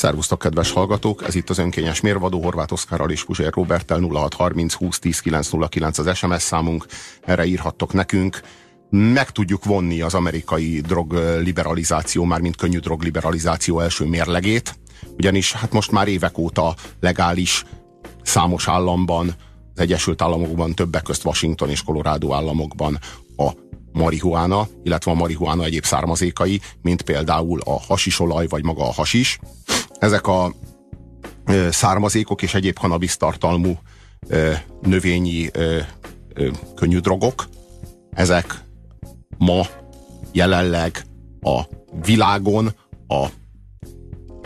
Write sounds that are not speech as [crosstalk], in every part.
Szervusztok, kedves hallgatók! Ez itt az önkényes mérvadó Horváth Oszkárral és Puzsér Roberttel 0630 20 10 909 az SMS számunk. Erre írhattok nekünk. Meg tudjuk vonni az amerikai drogliberalizáció, mármint könnyű drogliberalizáció első mérlegét, ugyanis hát most már évek óta legális számos államban, az Egyesült Államokban, többek közt Washington és Colorado államokban a marihuána, illetve a marihuána egyéb származékai, mint például a hasisolaj, vagy maga a hasis. Ezek a származékok és egyéb kanabisztartalmú ö, növényi könnyű drogok, ezek ma jelenleg a világon a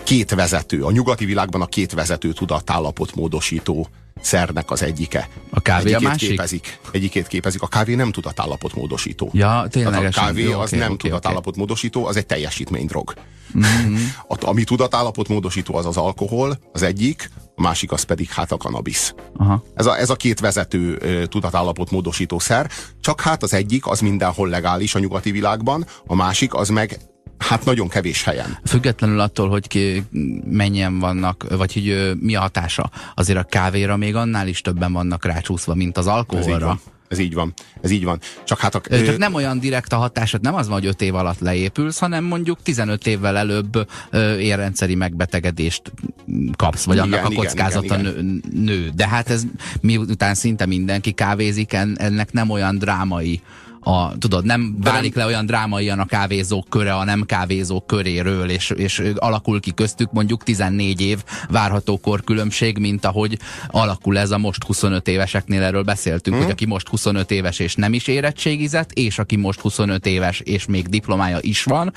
két vezető, a nyugati világban a két vezető tudatállapot módosító szernek az egyike. A kávé egyikét a másik? Képezik, egyikét képezik. A kávé nem tudatállapot módosító. Ja, Tehát a kávé Jó, az oké, nem oké, tudatállapot módosító, az egy teljesítménydrog. Mhm. A, ami tudatállapot módosító az az alkohol, az egyik, a másik az pedig hát a kanabisz. Aha. Ez a, ez a két vezető ö, tudatállapot módosító szer, csak hát az egyik az mindenhol legális a nyugati világban, a másik az meg hát nagyon kevés helyen. Függetlenül attól, hogy ki, mennyien vannak, vagy hogy ö, mi a hatása, azért a kávéra még annál is többen vannak rácsúszva, mint az alkoholra. Ez így van. Ez így van. Csak hát a, Ö, Csak nem olyan direkt a hatásod, nem az van, hogy 5 év alatt leépülsz, hanem mondjuk 15 évvel előbb ö, érrendszeri megbetegedést kapsz, vagy Igen, annak a igen, kockázata igen, nő, nő. De hát ez miután szinte mindenki kávézik, en- ennek nem olyan drámai a, tudod, nem válik le olyan drámaian a kávézók köre a nem kávézók köréről, és, és alakul ki köztük mondjuk 14 év várható korkülönbség, mint ahogy alakul ez a most 25 éveseknél, erről beszéltünk, Mhm. hogy aki most 25 éves és nem is érettségizett, és aki most 25 éves és még diplomája is van,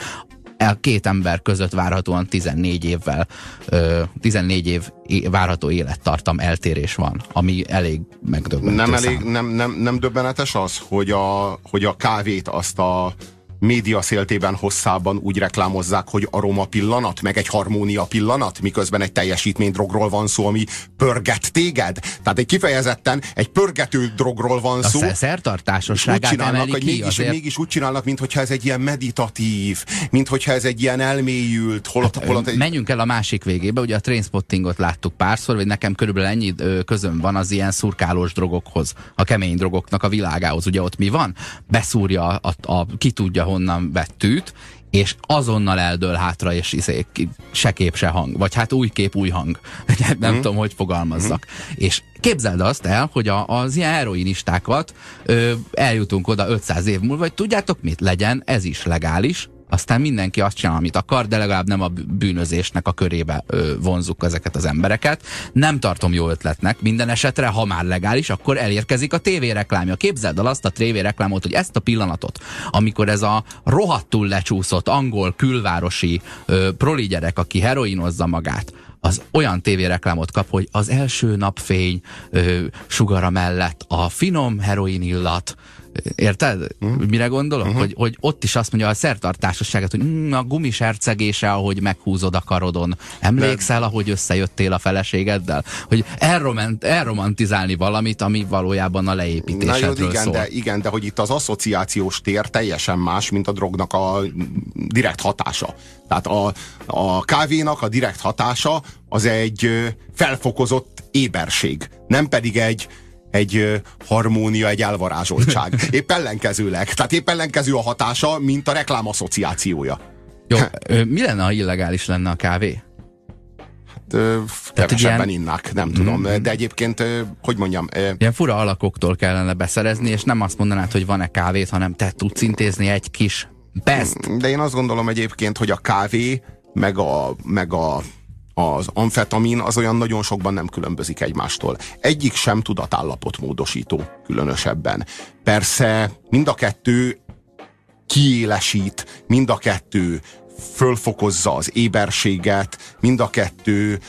a két ember között várhatóan 14 évvel, ö, 14 év várható élettartam eltérés van, ami elég megdöbbentő nem, szám. elég, nem, nem, nem döbbenetes az, hogy a, hogy a kávét azt a média széltében hosszában úgy reklámozzák, hogy aroma pillanat, meg egy harmónia pillanat, miközben egy teljesítménydrogról van szó, ami pörget téged. Tehát egy kifejezetten egy pörgető drogról van A szó. szer- És úgy szertartásosságát csinálnak, hogy mégis, azért. mégis úgy csinálnak, mintha ez egy ilyen meditatív, mintha ez egy ilyen elmélyült, holott, Hát, holott egy, Menjünk el a másik végébe, ugye a Trainspottingot láttuk párszor, vagy nekem körülbelül ennyi ö, közöm van az ilyen szurkálós drogokhoz, a kemény drogoknak a világához. Ugye ott mi van? Beszúrja a, a, ki tudja honnan vett tűt, és azonnal eldől hátra, és izé, se kép, se hang. Vagy hát új kép, új hang. [laughs] Nem Mhm. tudom, hogy fogalmazzak. És képzeld azt el, hogy a, az ilyen heroinistákat ö, eljutunk oda 500 év múlva, hogy tudjátok mit? Legyen ez is legális, aztán mindenki azt csinál, amit akar, de legalább nem a bűnözésnek a körébe ö, vonzuk ezeket az embereket. Nem tartom jó ötletnek. Minden esetre, ha már legális, akkor elérkezik a tévéreklámja. Képzeld el azt a tévéreklámot, hogy ezt a pillanatot, amikor ez a rohadtul lecsúszott angol külvárosi ö, proli gyerek, aki heroinozza magát, az olyan tévéreklámot kap, hogy az első napfény ö, sugara mellett a finom heroin illat, Érted? Mhm. Mire gondolok? Hogy, hogy ott is azt mondja a szertartásosságot, hogy mm, a gumis hercegése, ahogy meghúzod a karodon. Emlékszel, ahogy összejöttél a feleségeddel? Hogy elromant, elromantizálni valamit, ami valójában a Na jó, leépítésedről igen szól. de, igen, de hogy itt az asszociációs tér teljesen más, mint a drognak a direkt hatása. Tehát a, a kávénak a direkt hatása az egy felfokozott éberség, nem pedig egy egy harmónia, egy elvarázsoltság. [laughs] Épp ellenkezőleg. Tehát épp ellenkező a hatása, mint a reklám asszociációja. Jó, ö, mi lenne, ha illegális lenne a kávé? Egy Kevesebben ilyen- innak, nem tudom. De egyébként, hogy mondjam, Ilyen fura alakoktól kellene beszerezni, és nem azt mondanád, hogy van-e kávét, hanem te tudsz intézni egy kis best. De én azt gondolom egyébként, hogy a kávé, meg, a, meg a, az amfetamin az olyan nagyon sokban nem különbözik egymástól. Egyik sem tudatállapot módosító különösebben. Persze mind a kettő kiélesít, mind a kettő fölfokozza az éberséget, mind a kettő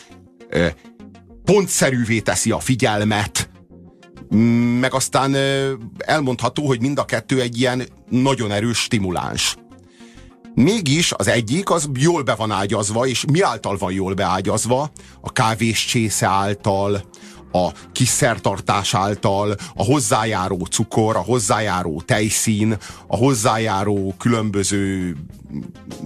ö, pontszerűvé teszi a figyelmet, Mm, meg aztán ö, elmondható, hogy mind a kettő egy ilyen nagyon erős stimuláns. Mégis az egyik az jól be van ágyazva, és mi által van jól beágyazva? A kávés csésze által, a kis szertartás által, a hozzájáró cukor, a hozzájáró tejszín, a hozzájáró különböző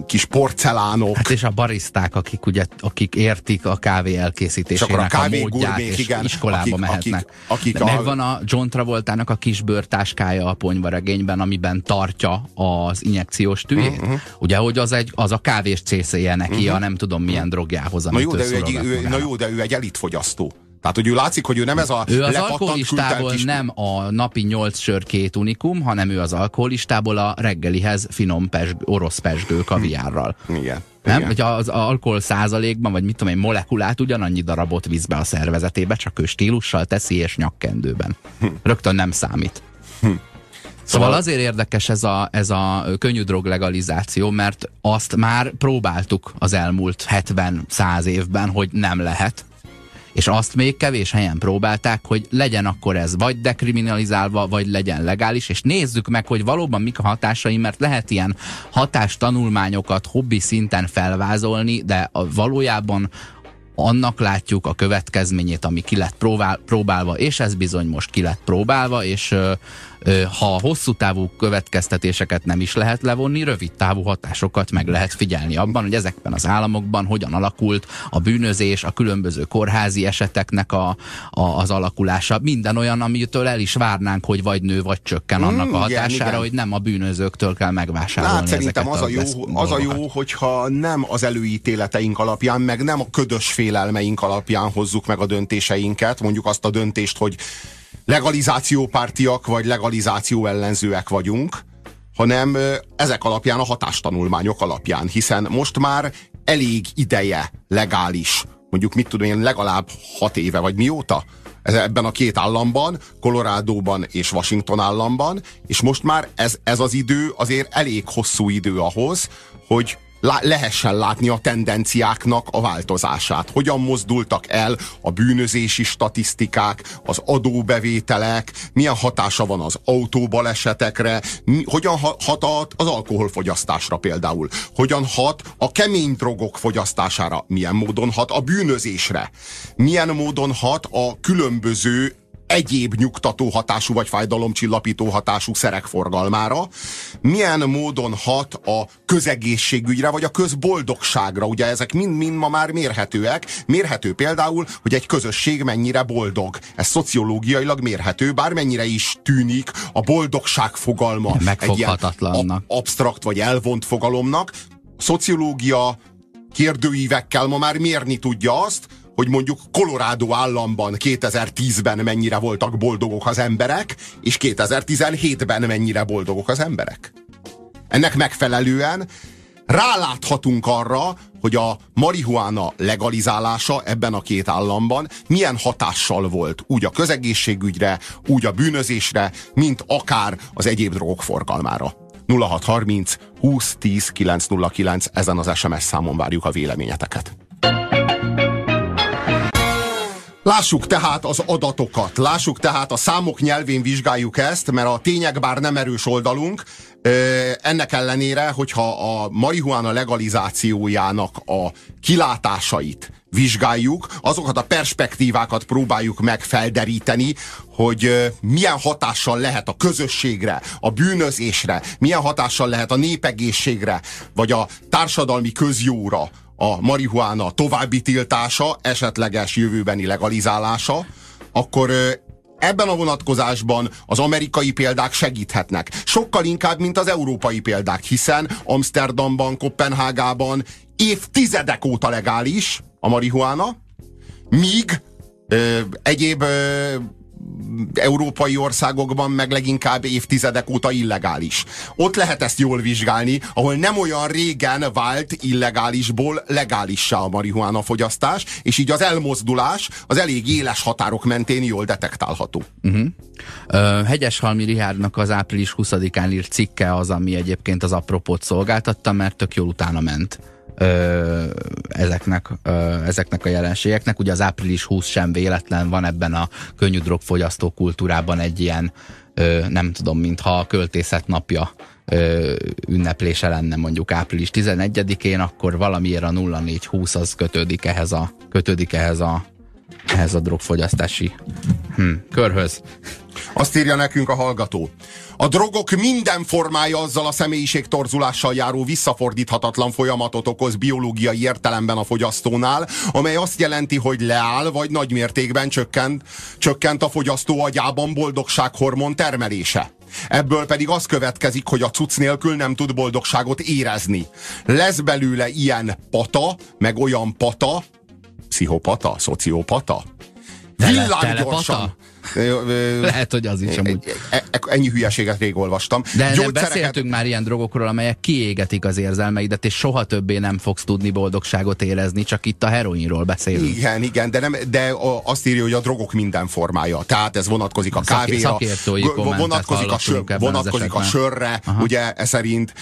kis porcelánok. Hát és a bariszták, akik, ugye, akik értik a kávé elkészítésének a, kávé a módját, és igen, iskolába akik, mehetnek. Akik, akik Megvan a... a John Travoltának a kis bőrtáskája a ponyvaregényben, amiben tartja az injekciós tűjét. Uh-huh. Ugye, hogy az, egy, az a kávés csészéje neki, uh-huh. a nem tudom milyen drogjához, na jó, de ő egy, ő, na jó, de ő egy elitfogyasztó. Tehát, hogy ő látszik, hogy ő nem ez a Ő az alkoholistából kis... nem a napi nyolc sör két unikum, hanem ő az alkoholistából a reggelihez finom pesg, orosz pesgő kaviárral. Igen. Nem? Igen. Hogy az alkohol százalékban, vagy mit tudom egy molekulát ugyanannyi darabot visz be a szervezetébe, csak ő stílussal teszi és nyakkendőben. Hm. Rögtön nem számít. Hm. Szóval, szóval azért érdekes ez a, ez a könnyű drog legalizáció, mert azt már próbáltuk az elmúlt 70-100 évben, hogy nem lehet és azt még kevés helyen próbálták, hogy legyen akkor ez vagy dekriminalizálva, vagy legyen legális, és nézzük meg, hogy valóban mik a hatásai, mert lehet ilyen hatástanulmányokat hobbi szinten felvázolni, de valójában annak látjuk a következményét, ami ki lett próbál, próbálva, és ez bizony most ki lett próbálva, és ha hosszú távú következtetéseket nem is lehet levonni, rövid távú hatásokat meg lehet figyelni abban, hogy ezekben az államokban hogyan alakult a bűnözés, a különböző kórházi eseteknek a, a, az alakulása. Minden olyan, amitől el is várnánk, hogy vagy nő, vagy csökken mm, annak a hatására, igen, igen. hogy nem a bűnözőktől kell megvásárolni hát, szerintem az a, jó, az a jó, hogyha nem az előítéleteink alapján, meg nem a ködös félelmeink alapján hozzuk meg a döntéseinket, mondjuk azt a döntést, hogy legalizációpártiak vagy legalizáció ellenzőek vagyunk, hanem ezek alapján, a hatástanulmányok alapján, hiszen most már elég ideje legális, mondjuk mit tudom én, legalább hat éve, vagy mióta? Ebben a két államban, Colorado-ban és Washington államban, és most már ez, ez az idő azért elég hosszú idő ahhoz, hogy lehessen látni a tendenciáknak a változását. Hogyan mozdultak el a bűnözési statisztikák, az adóbevételek, milyen hatása van az autóbalesetekre, hogyan hat az alkoholfogyasztásra például, hogyan hat a kemény drogok fogyasztására, milyen módon hat a bűnözésre, milyen módon hat a különböző egyéb nyugtató hatású vagy fájdalomcsillapító hatású szerek forgalmára, milyen módon hat a közegészségügyre vagy a közboldogságra. Ugye ezek mind-mind ma már mérhetőek. Mérhető például, hogy egy közösség mennyire boldog. Ez szociológiailag mérhető, bármennyire is tűnik a boldogság fogalma egy ilyen absztrakt vagy elvont fogalomnak. A szociológia kérdőívekkel ma már mérni tudja azt, hogy mondjuk Colorado államban 2010-ben mennyire voltak boldogok az emberek, és 2017-ben mennyire boldogok az emberek. Ennek megfelelően ráláthatunk arra, hogy a marihuána legalizálása ebben a két államban milyen hatással volt úgy a közegészségügyre, úgy a bűnözésre, mint akár az egyéb drogok forgalmára. 0630 20 10 909 ezen az SMS számon várjuk a véleményeteket. Lássuk tehát az adatokat, lássuk tehát a számok nyelvén vizsgáljuk ezt, mert a tények bár nem erős oldalunk, ennek ellenére, hogyha a marihuana legalizációjának a kilátásait vizsgáljuk, azokat a perspektívákat próbáljuk meg felderíteni, hogy milyen hatással lehet a közösségre, a bűnözésre, milyen hatással lehet a népegészségre, vagy a társadalmi közjóra, a marihuána további tiltása, esetleges jövőbeni legalizálása, akkor ebben a vonatkozásban az amerikai példák segíthetnek. Sokkal inkább, mint az európai példák, hiszen Amsterdamban, Kopenhágában évtizedek óta legális a marihuána, míg ö, egyéb ö, európai országokban meg leginkább évtizedek óta illegális. Ott lehet ezt jól vizsgálni, ahol nem olyan régen vált illegálisból legálissá a marihuána fogyasztás, és így az elmozdulás az elég éles határok mentén jól detektálható. Uh-huh. Uh, Hegyeshalmi Rihárdnak az április 20-án írt cikke az, ami egyébként az apropót szolgáltatta, mert tök jól utána ment ö, ezeknek, ö, ezeknek a jelenségeknek. Ugye az április 20 sem véletlen van ebben a könnyű drogfogyasztó kultúrában egy ilyen, ö, nem tudom, mintha a költészet napja ö, ünneplése lenne mondjuk április 11-én, akkor valamiért a 0420 az kötődik ehhez a, kötődik ehhez a ehhez a drogfogyasztási hm, körhöz. Azt írja nekünk a hallgató. A drogok minden formája azzal a személyiségtorzulással járó visszafordíthatatlan folyamatot okoz biológiai értelemben a fogyasztónál, amely azt jelenti, hogy leáll vagy nagy mértékben csökkent, csökkent a fogyasztó agyában boldogsághormon termelése. Ebből pedig az következik, hogy a cucc nélkül nem tud boldogságot érezni. Lesz belőle ilyen pata, meg olyan pata, pszichopata, szociopata. Villámgyorsan. Lehet, hogy az is amúgy. E, e, ennyi hülyeséget rég olvastam. De nem beszéltünk már ilyen drogokról, amelyek kiégetik az érzelmeidet, és soha többé nem fogsz tudni boldogságot érezni, csak itt a heroinról beszélünk. Igen, igen, de, nem, de azt írja, hogy a drogok minden formája. Tehát ez vonatkozik a kávéra, vonatkozik, a, sör, vonatkozik a sörre, Aha. ugye e szerint.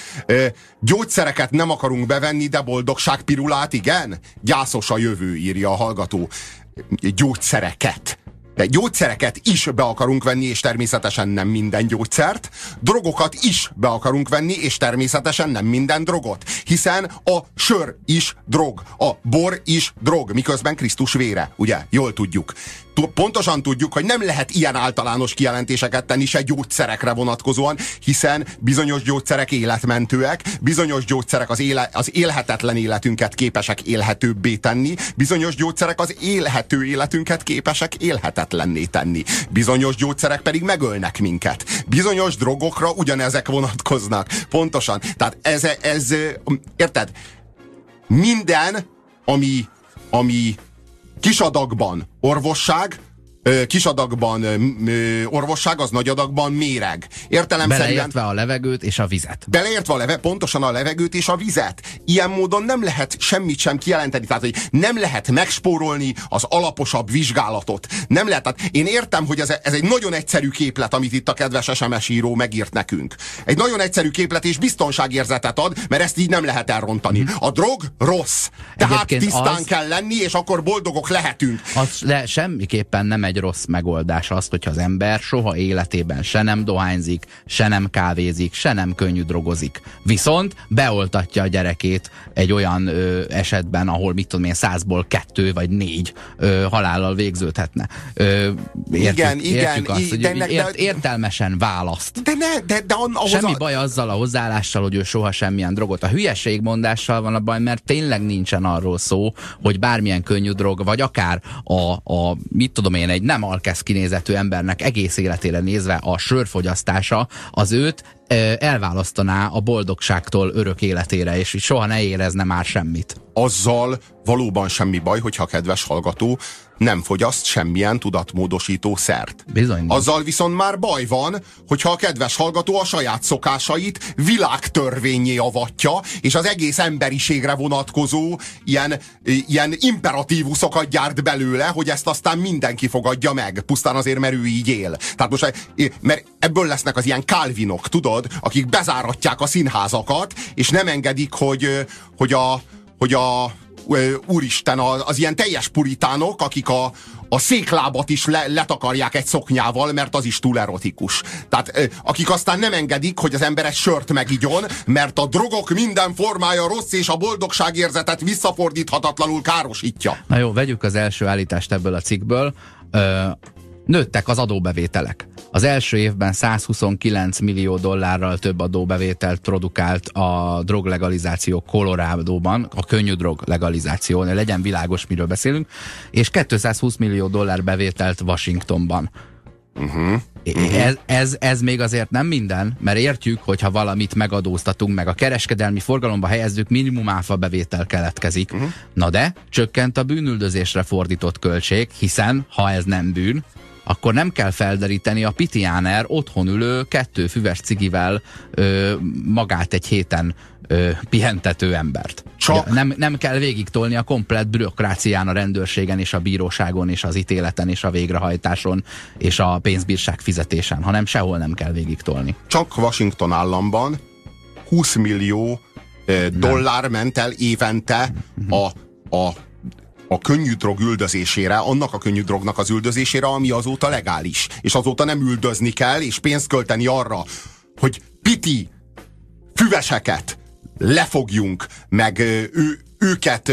Gyógyszereket nem akarunk bevenni, de boldogságpirulát igen? Gyászos a jövő, írja a hallgató. Gyógyszereket de gyógyszereket is be akarunk venni, és természetesen nem minden gyógyszert. Drogokat is be akarunk venni, és természetesen nem minden drogot. Hiszen a sör is drog, a bor is drog, miközben Krisztus vére, ugye? Jól tudjuk pontosan tudjuk, hogy nem lehet ilyen általános kijelentéseket tenni se gyógyszerekre vonatkozóan, hiszen bizonyos gyógyszerek életmentőek, bizonyos gyógyszerek az, éle, az élhetetlen életünket képesek élhetőbbé tenni, bizonyos gyógyszerek az élhető életünket képesek élhetetlenné tenni, bizonyos gyógyszerek pedig megölnek minket. Bizonyos drogokra ugyanezek vonatkoznak. Pontosan. Tehát ez, ez érted? Minden, ami, ami kisadagban. Orvosság, kis adagban orvosság, az nagy adagban méreg. Értelemszerűen... Beleértve a levegőt és a vizet. Beleértve a leve, pontosan a levegőt és a vizet. Ilyen módon nem lehet semmit sem kijelenteni. Tehát, hogy nem lehet megspórolni az alaposabb vizsgálatot. Nem lehet. Tehát én értem, hogy ez, ez egy nagyon egyszerű képlet, amit itt a kedves SMS író megírt nekünk. Egy nagyon egyszerű képlet és biztonságérzetet ad, mert ezt így nem lehet elrontani. A drog rossz. Tehát Egyébként tisztán az... kell lenni, és akkor boldogok lehetünk. Az le, semmiképpen nem egy egy rossz megoldás az, hogyha az ember soha életében se nem dohányzik, se nem kávézik, se nem könnyű drogozik. Viszont beoltatja a gyerekét egy olyan ö, esetben, ahol mit tudom én, százból kettő vagy négy ö, halállal végződhetne. Ö, értjük, igen, értjük igen. Azt, hogy de, ért, értelmesen választ. De ne, de, de on, Semmi a... baj azzal a hozzáállással, hogy ő soha semmilyen drogot. A hülyeségmondással van a baj, mert tényleg nincsen arról szó, hogy bármilyen könnyű drog, vagy akár a, a mit tudom én, egy egy nem alkesz kinézetű embernek egész életére nézve a sörfogyasztása az őt elválasztaná a boldogságtól örök életére, és soha ne érezne már semmit. Azzal valóban semmi baj, hogyha kedves hallgató nem fogyaszt semmilyen tudatmódosító szert. Bizony. Azzal viszont már baj van, hogyha a kedves hallgató a saját szokásait világtörvényé avatja, és az egész emberiségre vonatkozó ilyen, ilyen imperatívuszokat gyárt belőle, hogy ezt aztán mindenki fogadja meg, pusztán azért, mert ő így él. Tehát most, mert ebből lesznek az ilyen kálvinok, tudod, akik bezáratják a színházakat, és nem engedik, hogy, hogy a, hogy a úristen, az, az ilyen teljes puritánok, akik a, a széklábat is le, letakarják egy szoknyával, mert az is túl erotikus. Tehát akik aztán nem engedik, hogy az ember egy sört megigyon, mert a drogok minden formája rossz, és a boldogságérzetet visszafordíthatatlanul károsítja. Na jó, vegyük az első állítást ebből a cikkből. Nőttek az adóbevételek. Az első évben 129 millió dollárral több adóbevételt produkált a droglegalizáció Colorado-ban, a könnyű drog legalizáció, legyen világos, miről beszélünk, és 220 millió dollár bevételt Washingtonban. Uh-huh. Uh-huh. Ez, ez, ez még azért nem minden, mert értjük, hogyha valamit megadóztatunk, meg a kereskedelmi forgalomba helyezzük, minimum áfa bevétel keletkezik. Uh-huh. Na de, csökkent a bűnüldözésre fordított költség, hiszen ha ez nem bűn, akkor nem kell felderíteni a pitiáner otthon ülő kettő füves cigivel ö, magát egy héten ö, pihentető embert. Csak... nem, nem kell végig tolni a komplet bürokrácián, a rendőrségen és a bíróságon és az ítéleten és a végrehajtáson és a pénzbírság fizetésen, hanem sehol nem kell végig tolni. Csak Washington államban 20 millió dollár ment el évente a, a a könnyű drog üldözésére, annak a könnyű drognak az üldözésére, ami azóta legális. És azóta nem üldözni kell, és pénzt költeni arra, hogy piti füveseket lefogjunk, meg ő, őket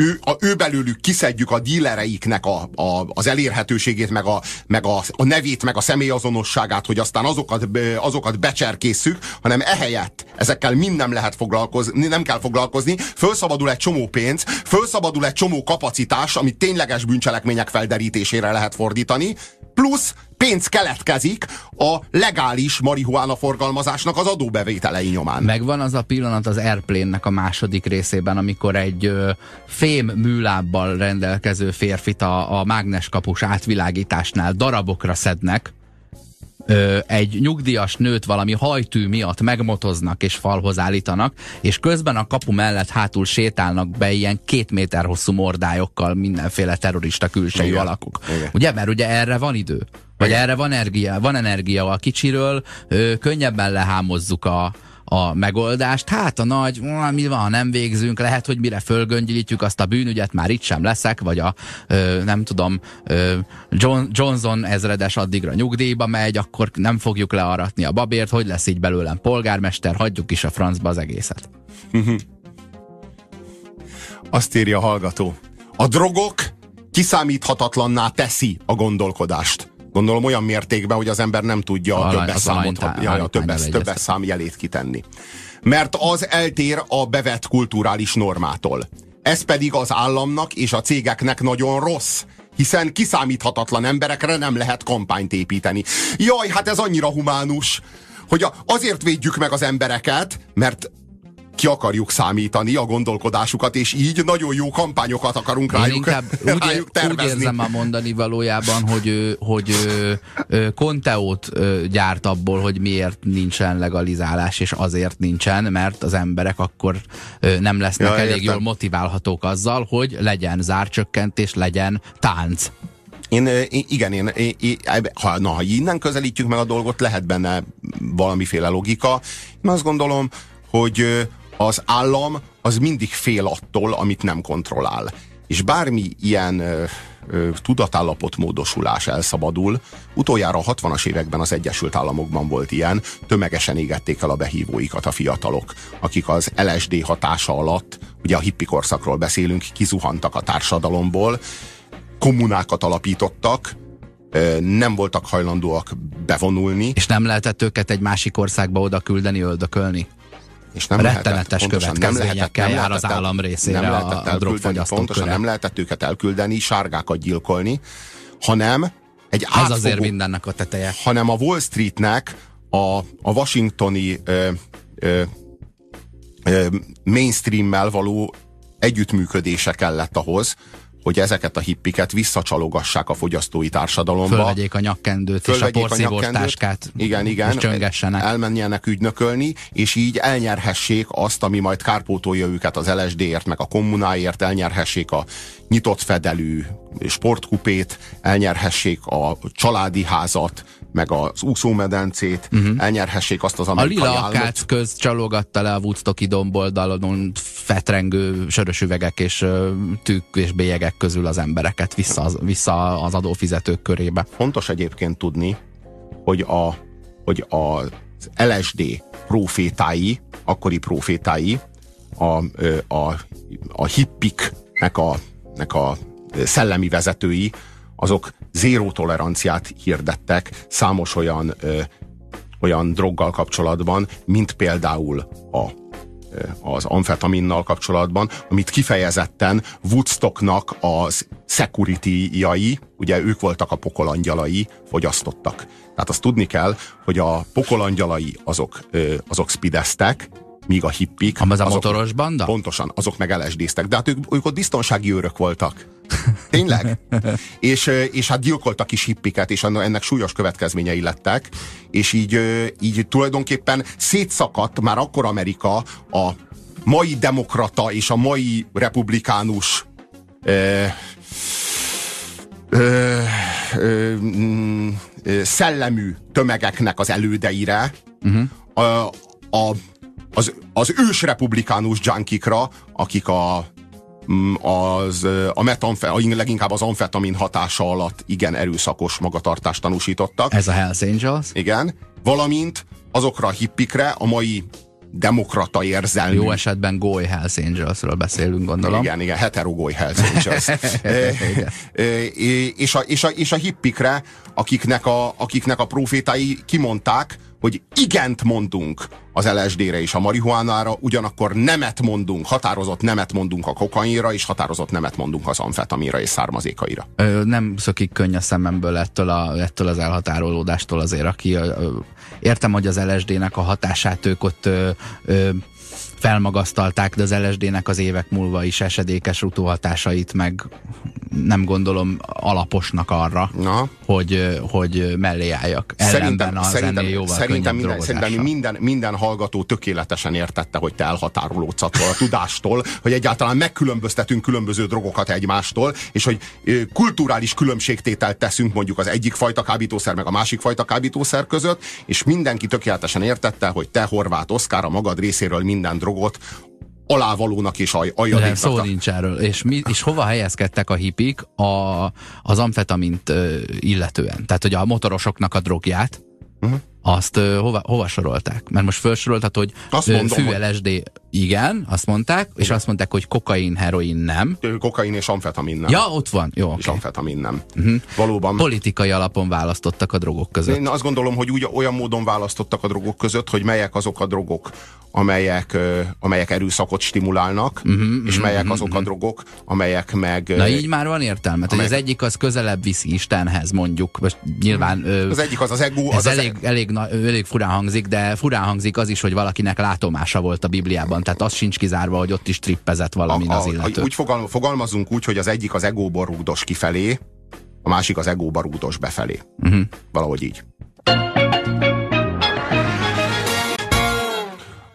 ő, a, ő belőlük kiszedjük a dílereiknek a, a, az elérhetőségét, meg, a, meg a, a nevét, meg a személyazonosságát, hogy aztán azokat, azokat becserkészük, hanem ehelyett ezekkel mind nem lehet foglalkozni, nem kell foglalkozni, fölszabadul egy csomó pénz, fölszabadul egy csomó kapacitás, amit tényleges bűncselekmények felderítésére lehet fordítani, plusz pénz keletkezik a legális marihuána forgalmazásnak az adóbevételei nyomán. Megvan az a pillanat az Airplane-nek a második részében, amikor egy ö, fém műlábbal rendelkező férfit a, a mágneskapus átvilágításnál darabokra szednek, ö, egy nyugdíjas nőt valami hajtű miatt megmotoznak és falhoz állítanak, és közben a kapu mellett hátul sétálnak be ilyen két méter hosszú mordályokkal mindenféle terrorista külsejű Igen. alakok. Igen. Ugye, mert ugye erre van idő. Vagy erre van energia, van energia a kicsiről, ö, könnyebben lehámozzuk a, a megoldást. Hát a nagy, "Ú, mi van, ha nem végzünk, lehet, hogy mire fölgöngyölítjük azt a bűnügyet, már itt sem leszek, vagy a, ö, nem tudom, ö, John, Johnson ezredes addigra nyugdíjba megy, akkor nem fogjuk learatni a babért, hogy lesz így belőlem polgármester, hagyjuk is a francba az egészet. Azt írja a hallgató. A drogok kiszámíthatatlanná teszi a gondolkodást. Gondolom olyan mértékben, hogy az ember nem tudja a Alany- többes az számot, alanytá- ja, a többes, többes szám jelét kitenni. Mert az eltér a bevett kulturális normától. Ez pedig az államnak és a cégeknek nagyon rossz hiszen kiszámíthatatlan emberekre nem lehet kampányt építeni. Jaj, hát ez annyira humánus, hogy a, azért védjük meg az embereket, mert ki akarjuk számítani a gondolkodásukat, és így nagyon jó kampányokat akarunk Én rájuk, úgy, rájuk úgy tervezni. érzem a mondani valójában, hogy, hogy ö, gyárt abból, hogy miért nincsen legalizálás, és azért nincsen, mert az emberek akkor nem lesznek Ja, elég értem. jól motiválhatók azzal, hogy legyen zárcsökkentés, legyen tánc. Én, igen, én, én, én ha, na, ha innen közelítjük meg a dolgot, lehet benne valamiféle logika. Én azt gondolom, hogy az állam az mindig fél attól, amit nem kontrollál. És bármi ilyen ö, tudatállapot módosulás elszabadul, utoljára a 60-as években az Egyesült Államokban volt ilyen, tömegesen égették el a behívóikat a fiatalok, akik az LSD hatása alatt, ugye a hippi korszakról beszélünk, kizuhantak a társadalomból, kommunákat alapítottak, nem voltak hajlandóak bevonulni, És nem lehetett őket egy másik országba oda küldeni, öldökölni. És nem Rettenetes pontosan, következményekkel jár az állam részére nem a- lehetett a elküldeni, drogfogyasztók Pontosan köre. nem lehetett őket elküldeni, sárgákat gyilkolni, hanem egy Ez átfogó, azért mindennek a teteje. hanem a Wall Streetnek a, a washingtoni ö, ö, ö, mainstreammel való együttműködése kellett ahhoz, hogy ezeket a hippiket visszacsalogassák a fogyasztói társadalomba. Fölvegyék a nyakkendőt és a Fölvegyék porszívós nyakkendőt, táskát. Igen, igen. És csöngessenek. Elmenjenek ügynökölni, és így elnyerhessék azt, ami majd kárpótolja őket az LSD-ért, meg a kommunáért, elnyerhessék a nyitott fedelű sportkupét, elnyerhessék a családi házat, meg az úszómedencét, uh-huh. elnyerhessék azt az Mhm. A amerikai lila álmot. akác köz csalogatta le a Woodstocki domboldalon fetrengő sörös üvegek és tűk és bélyegek közül az embereket vissza az, vissza az adófizetők körébe. Fontos egyébként tudni, hogy, a, hogy az LSD profétái, akkori profétái, a, a, a hippiknek a, nek a szellemi vezetői, azok zéró toleranciát hirdettek számos olyan, ö, olyan droggal kapcsolatban, mint például a az amfetaminnal kapcsolatban, amit kifejezetten Woodstocknak az security-jai, ugye ők voltak a pokolangyalai, fogyasztottak. Tehát azt tudni kell, hogy a pokolangyalai azok, azok spideztek, míg a hippik... Az a azok, motoros banda? Pontosan, azok meg LSD-ztek. De hát ők, ők ott biztonsági őrök voltak. [laughs] Tényleg? és, és hát gyilkoltak is hippiket, és ennek súlyos következményei lettek, és így, így tulajdonképpen szétszakadt már akkor Amerika a mai demokrata és a mai republikánus ö, ö, ö, mm, ö, szellemű tömegeknek az elődeire, uh-huh. a, a, az, az ős republikánus junkikra, akik a mm, az, a metamfe, leginkább az amfetamin hatása alatt igen erőszakos magatartást tanúsítottak. Ez a Hells Angels. Igen. Valamint azokra a hippikre, a mai demokrata érzelmű. Jó esetben Goy Hells Angelsről beszélünk, gondolom. Igen, igen, hetero Goy Hells Angels. [laughs] [laughs] és, a, és, a, és a hippikre, akiknek a, akiknek a profétái kimondták, hogy igent mondunk az LSD-re és a marihuánára, ugyanakkor nemet mondunk, határozott nemet mondunk a kokainra, és határozott nemet mondunk az amfetaminra és származékaira. Ö, nem szökik könny a szememből ettől, a, ettől az elhatárolódástól azért, aki ö, értem, hogy az LSD-nek a hatását ők ott ö, ö, felmagasztalták, de az LSD-nek az évek múlva is esedékes utóhatásait meg nem gondolom alaposnak arra, Na. Hogy, hogy mellé álljak. Szerintem, a szerintem, jóval szerintem, minden, szerintem minden, minden hallgató tökéletesen értette, hogy te elhatárolódsz attól a tudástól, hogy egyáltalán megkülönböztetünk különböző drogokat egymástól, és hogy kulturális különbségtételt teszünk mondjuk az egyik fajta kábítószer meg a másik fajta kábítószer között, és mindenki tökéletesen értette, hogy te Horváth Oszkár a magad részéről minden drogot alávalónak és aj, aljadéknak. Szó nincs erről. És, mi, és hova helyezkedtek a hipik a, az amfetamint illetően? Tehát, hogy a motorosoknak a drogját, uh-huh azt uh, hova, hova sorolták? Mert most felsoroltad, hogy azt mondom, fű LSD igen, azt mondták, igen. és azt mondták, hogy kokain, heroin nem. Kokain és amfetamin nem. Ja, ott van. Jó, és okay. amfetamin nem. Uh-huh. Valóban. Politikai alapon választottak a drogok között. Én azt gondolom, hogy úgy, olyan módon választottak a drogok között, hogy melyek azok a drogok, amelyek, uh, amelyek erőszakot stimulálnak, uh-huh, és melyek uh-huh, azok uh-huh. a drogok, amelyek meg... Na így már van értelme. Amelyek... Az egyik az közelebb viszi Istenhez, mondjuk. Most nyilván... Uh, az egyik az az ego. Az az elég, e- elég elég furán hangzik, de furán hangzik az is, hogy valakinek látomása volt a Bibliában, tehát az sincs kizárva, hogy ott is trippezett valamin az illető. Úgy fogal, fogalmazunk úgy, hogy az egyik az egóból rúgdos kifelé, a másik az egóba rúgdos befelé. Uh-huh. Valahogy így.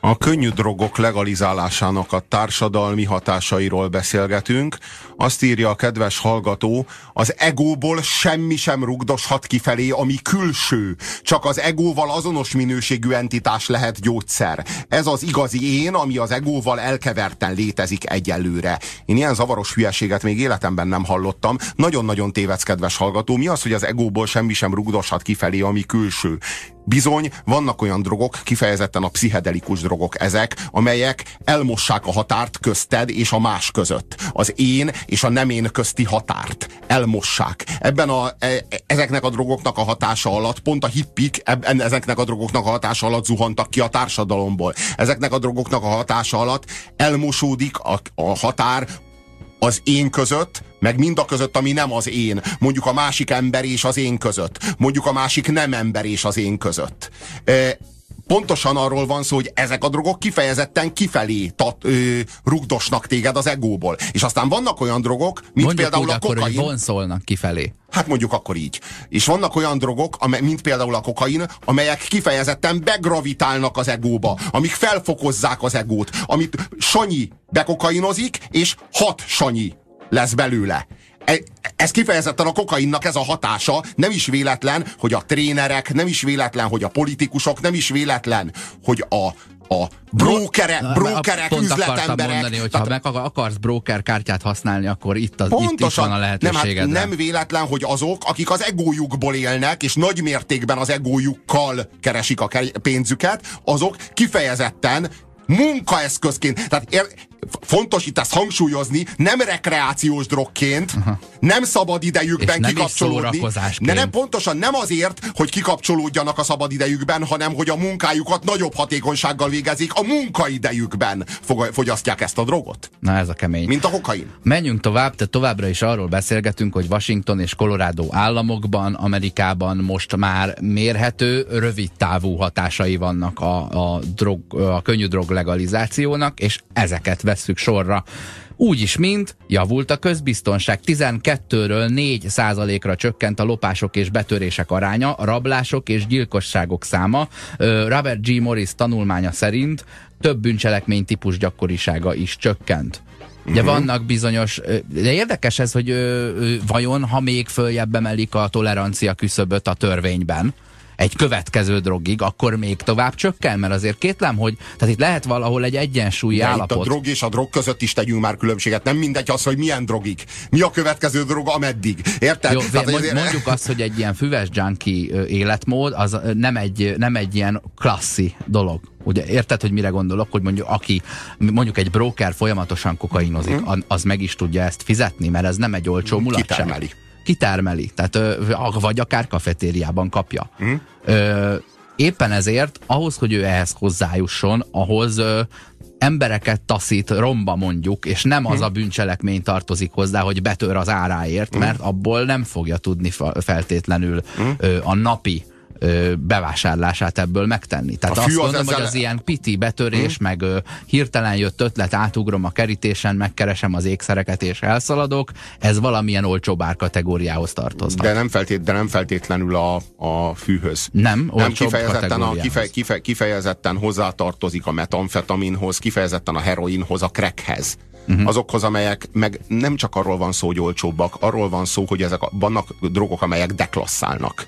A könnyű drogok legalizálásának a társadalmi hatásairól beszélgetünk. Azt írja a kedves hallgató, az egóból semmi sem rugdoshat kifelé, ami külső. Csak az egóval azonos minőségű entitás lehet gyógyszer. Ez az igazi én, ami az egóval elkeverten létezik egyelőre. Én ilyen zavaros hülyeséget még életemben nem hallottam. Nagyon-nagyon tévedsz, kedves hallgató. Mi az, hogy az egóból semmi sem rugdoshat kifelé, ami külső? Bizony, vannak olyan drogok, kifejezetten a pszichedelikus drogok ezek, amelyek elmossák a határt közted és a más között. Az én és a nem én közti határt elmossák. Ebben a, e, ezeknek a drogoknak a hatása alatt, pont a hippik ebben, ezeknek a drogoknak a hatása alatt zuhantak ki a társadalomból. Ezeknek a drogoknak a hatása alatt elmosódik a, a határ az én között, meg mind a között, ami nem az én. Mondjuk a másik ember és az én között. Mondjuk a másik nem ember és az én között. Pontosan arról van szó, hogy ezek a drogok kifejezetten kifelé tat, ö, rugdosnak téged az egóból. És aztán vannak olyan drogok, mint mondjuk például a kokain. Akkor, hogy vonszolnak kifelé. Hát mondjuk akkor így. És vannak olyan drogok, mint például a kokain, amelyek kifejezetten begravitálnak az egóba, amik felfokozzák az egót, amit Sanyi bekokainozik, és hat Sanyi lesz belőle. E, ez kifejezetten a kokainnak ez a hatása. Nem is véletlen, hogy a trénerek, nem is véletlen, hogy a politikusok, nem is véletlen, hogy a, a brókere, brókerek, Pont üzletemberek. mondani, hogy tehát, ha meg akarsz broker kártyát használni, akkor itt, az, pontosan, itt, itt van a lehetőséged. Nem, hát nem véletlen, hogy azok, akik az egójukból élnek, és nagy mértékben az egójukkal keresik a pénzüket, azok kifejezetten munkaeszközként. Tehát ér, fontos itt ezt hangsúlyozni, nem rekreációs drogként, uh-huh. nem szabad idejükben nem kikapcsolódni. De nem pontosan nem azért, hogy kikapcsolódjanak a szabad idejükben, hanem hogy a munkájukat nagyobb hatékonysággal végezik, a munkaidejükben fogyasztják ezt a drogot. Na ez a kemény. Mint a kokain. Menjünk tovább, tehát továbbra is arról beszélgetünk, hogy Washington és Colorado államokban, Amerikában most már mérhető, rövid távú hatásai vannak a, a, drog, a könnyű drog legalizációnak, és ezeket vesszük sorra. Úgy is, mint javult a közbiztonság. 12-ről 4 százalékra csökkent a lopások és betörések aránya, a rablások és gyilkosságok száma. Robert G. Morris tanulmánya szerint több bűncselekmény típus gyakorisága is csökkent. Ugye uh-huh. vannak bizonyos, de érdekes ez, hogy vajon, ha még följebb emelik a tolerancia küszöböt a törvényben, egy következő drogig, akkor még tovább csökken, mert azért kétlem, hogy tehát itt lehet valahol egy egyensúlyi De állapot. Itt a drog és a drog között is tegyünk már különbséget. Nem mindegy az, hogy milyen drogig. Mi a következő drog, ameddig. Érted? Jó, Tehát mond, azért- mondjuk azt, hogy egy ilyen füves junkie életmód, az nem egy, nem egy ilyen klasszi dolog. Ugye érted, hogy mire gondolok, hogy mondjuk aki, mondjuk egy broker folyamatosan kokainozik, Mhm. mm. az meg is tudja ezt fizetni, mert ez nem egy olcsó mulatság. Kitermeli. Kitermeli. Tehát, vagy akár kafetériában kapja. Mm. Ö, éppen ezért, ahhoz, hogy ő ehhez hozzájusson, ahhoz ö, embereket taszít romba mondjuk, és nem az a bűncselekmény tartozik hozzá, hogy betör az áráért, mert abból nem fogja tudni feltétlenül ö, a napi ö, bevásárlását ebből megtenni. Tehát A azt fű az mondom, hogy az ilyen piti betörés, meg ö, hirtelen jött ötlet, átugrom a kerítésen, megkeresem az ékszereket és elszaladok, ez valamilyen olcsó bár kategóriához tartozhat. De nem, feltét, de nem feltétlenül a, a fűhöz. Nem, nem kifejezetten, a, kife, kife, kifejezetten hozzátartozik a metamfetaminhoz, kifejezetten a heroinhoz, a crackhez. Uh-huh. Azokhoz, amelyek meg nem csak arról van szó, hogy olcsóbbak, arról van szó, hogy ezek a, vannak drogok, amelyek deklasszálnak.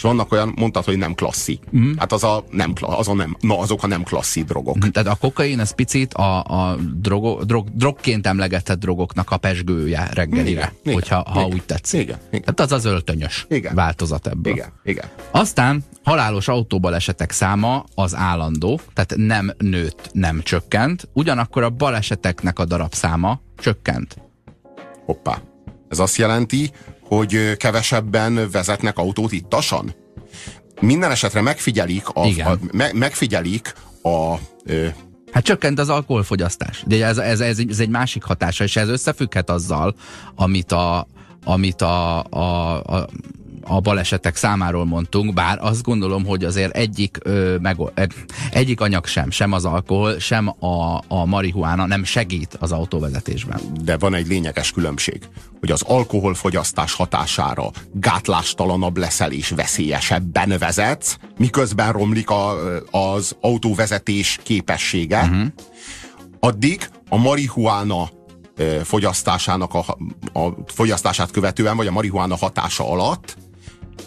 És vannak olyan, mondtad, hogy nem klasszi. Mhm. Uh-huh. Hát az a nem, az a nem, na azok a nem klasszi drogok. Uh-huh. Tehát a kokain ez picit a, a drogo, drog, drogként emlegetett drogoknak a pesgője reggelire, Igen, igen, hogyha ha igen. úgy tetszik. Igen, igen. Tehát az az öltönyös Igen. változat ebből. Igen, igen. Aztán halálos autóbalesetek száma az állandó, tehát nem nőtt, nem csökkent, ugyanakkor a baleseteknek a darabszáma csökkent. Hoppá. Ez azt jelenti, hogy kevesebben vezetnek autót ittasan? Minden esetre megfigyelik a, Igen. a, me, megfigyelik a ö, Hát csökkent az alkoholfogyasztás. De ez, ez, ez, ez egy másik hatása, és ez összefügghet azzal, amit a, amit a, a, a a balesetek számáról mondtunk, bár azt gondolom, hogy azért egyik, ö, meg, ö, egyik anyag sem, sem az alkohol, sem a, a marihuána nem segít az autóvezetésben. de van egy lényeges különbség, hogy az alkoholfogyasztás hatására gátlástalanabb leszel és veszélyesebben vezetsz, miközben romlik a, az autóvezetés képessége, uh-huh. addig a marihuána fogyasztásának a, a fogyasztását követően, vagy a marihuána hatása alatt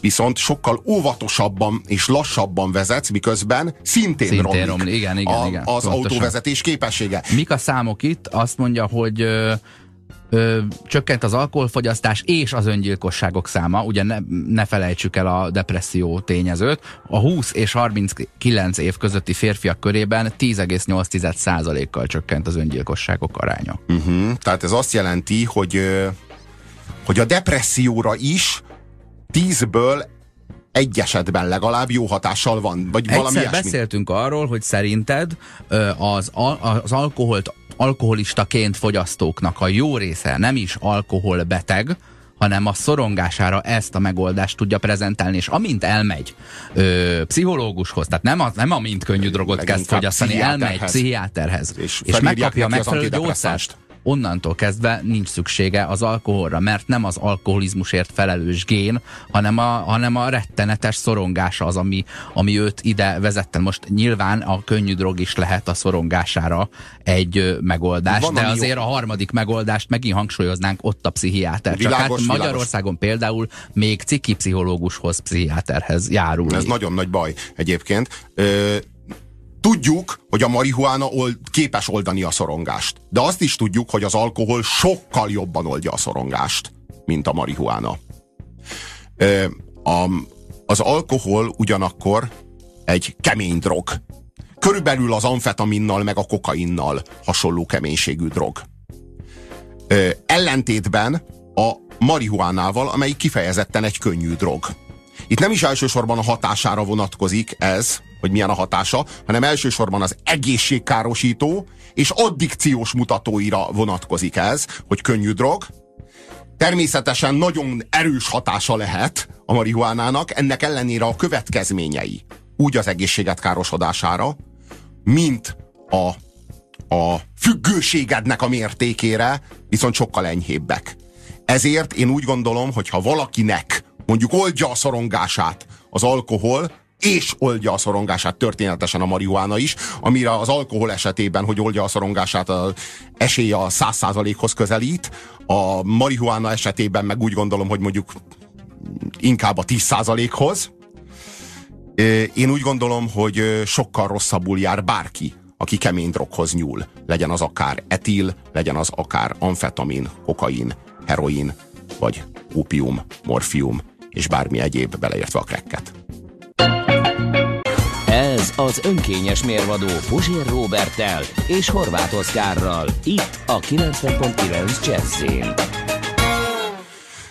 viszont sokkal óvatosabban és lassabban vezetsz, miközben szintén, Szintén romlik, romlik. Igen, igen, a, igen, az pontosan. autóvezetés képessége. Mik a számok itt? Azt mondja, hogy ö, ö, csökkent az alkoholfogyasztás és az öngyilkosságok száma, ugye ne, ne felejtsük el a depresszió tényezőt. A 20 és 39 év közötti férfiak körében 10,8%-kal csökkent az öngyilkosságok aránya. Uh-huh. Tehát ez azt jelenti, hogy, hogy a depresszióra is tízből egy esetben legalább jó hatással van, vagy valami Egyszer ilyesmi. beszéltünk arról, hogy szerinted az, az alkoholt alkoholistaként fogyasztóknak a jó része nem is alkoholbeteg, hanem a szorongására ezt a megoldást tudja prezentálni, és amint elmegy ö, pszichológushoz, tehát nem, a, nem amint könnyű drogot Leginkább kezd fogyasztani, elmegy pszichiáterhez. És és, megkapja a megfelelő gyógyszert, onnantól kezdve nincs szüksége az alkoholra, mert nem az alkoholizmusért felelős gén, hanem a, hanem a rettenetes szorongása az, ami, ami őt ide vezette. Most nyilván a könnyű drog is lehet a szorongására egy megoldás, Van, de azért jó. a harmadik megoldást megint hangsúlyoznánk ott a pszichiáter. Csak Világos, hát világos. Magyarországon például még ciki pszichológushoz, pszichiáterhez járul. Ez nagyon nagy baj egyébként. Ö, tudjuk, hogy a marihuána old, képes oldani a szorongást. De azt is tudjuk, hogy az alkohol sokkal jobban oldja a szorongást, mint a marihuána. Ö, a, az alkohol ugyanakkor egy kemény drog. Körülbelül az amfetaminnal meg a kokainnal hasonló keménységű drog. Ö, ellentétben a marihuánával, amely kifejezetten egy könnyű drog. Itt nem is elsősorban a hatására vonatkozik ez, hogy milyen a hatása, hanem elsősorban az egészségkárosító és addikciós mutatóira vonatkozik ez, hogy könnyű drog. Természetesen nagyon erős hatása lehet a marihuánának, ennek ellenére a következményei úgy az egészséget károsodására, mint a, a függőségednek a mértékére, viszont sokkal enyhébbek. Ezért én úgy gondolom, hogy ha valakinek mondjuk oldja a szorongását az alkohol, és oldja a szorongását történetesen a marihuána is, amire az alkohol esetében, hogy oldja a szorongását, az esélye a 100%-hoz közelít, a marihuána esetében meg úgy gondolom, hogy mondjuk inkább a 10%-hoz. Én úgy gondolom, hogy sokkal rosszabbul jár bárki, aki kemény droghoz nyúl. Legyen az akár etil, legyen az akár amfetamin, kokain, heroin, vagy opium, morfium, és bármi egyéb, beleértve a krekket. Ez az önkényes mérvadó Puzsér Robertel és Horváth Oszkárral. Itt a 90.9 Jazzin.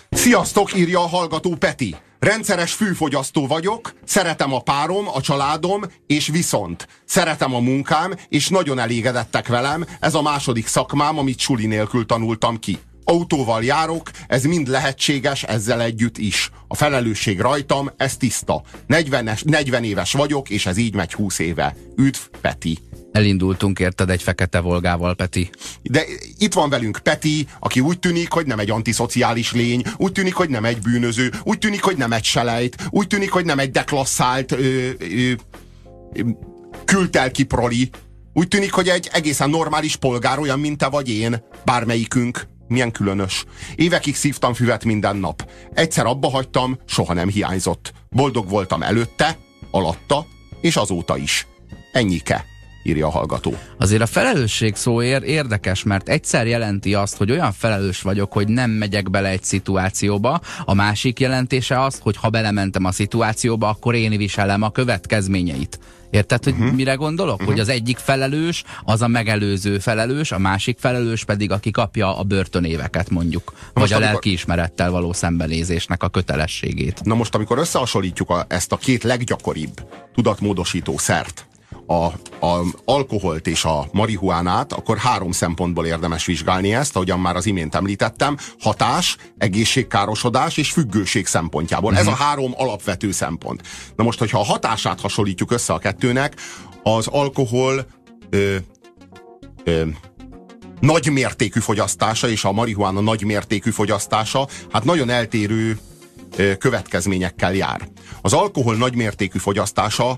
Sziasztok, írja a hallgató Peti. Rendszeres fűfogyasztó vagyok, szeretem a párom, a családom, és viszont szeretem a munkám, és nagyon elégedettek velem, ez a második szakmám, amit suli nélkül tanultam ki. Autóval járok, ez mind lehetséges ezzel együtt is. A felelősség rajtam, ez tiszta. 40, 40 éves vagyok, és ez így megy 20 éve. Üdv, Peti. Elindultunk érted egy fekete volgával, Peti. De itt van velünk Peti, aki úgy tűnik, hogy nem egy antiszociális lény, úgy tűnik, hogy nem egy bűnöző, úgy tűnik, hogy nem egy selejt, úgy tűnik, hogy nem egy deklasszált ö, ö, ö, kültelki proli. Úgy tűnik, hogy egy egészen normális polgár, olyan, mint te vagy én, bármelyikünk. Milyen különös. Évekig szívtam füvet minden nap. Egyszer abba hagytam, soha nem hiányzott. Boldog voltam előtte, alatta, és azóta is. Ennyike írja a hallgató. Azért a felelősség szó ér érdekes, mert egyszer jelenti azt, hogy olyan felelős vagyok, hogy nem megyek bele egy szituációba, a másik jelentése azt, hogy ha belementem a szituációba, akkor én viselem a következményeit. Érted, hogy uh-huh. mire gondolok? Uh-huh. Hogy az egyik felelős, az a megelőző felelős, a másik felelős pedig, aki kapja a börtönéveket mondjuk. Na vagy a amikor... lelkiismerettel való szembenézésnek a kötelességét. Na most, amikor összehasonlítjuk a, ezt a két leggyakoribb tudatmódosító szert, a, a alkoholt és a marihuánát, akkor három szempontból érdemes vizsgálni ezt, ahogyan már az imént említettem, hatás, egészségkárosodás és függőség szempontjából. Uh-huh. Ez a mhm. három alapvető szempont. Na most, hogyha a hatását hasonlítjuk össze a kettőnek, az alkohol ö, ö, nagy mértékű fogyasztása és a marihuána nagy mértékű fogyasztása, hát nagyon eltérő következményekkel jár. Az alkohol nagy mértékű fogyasztása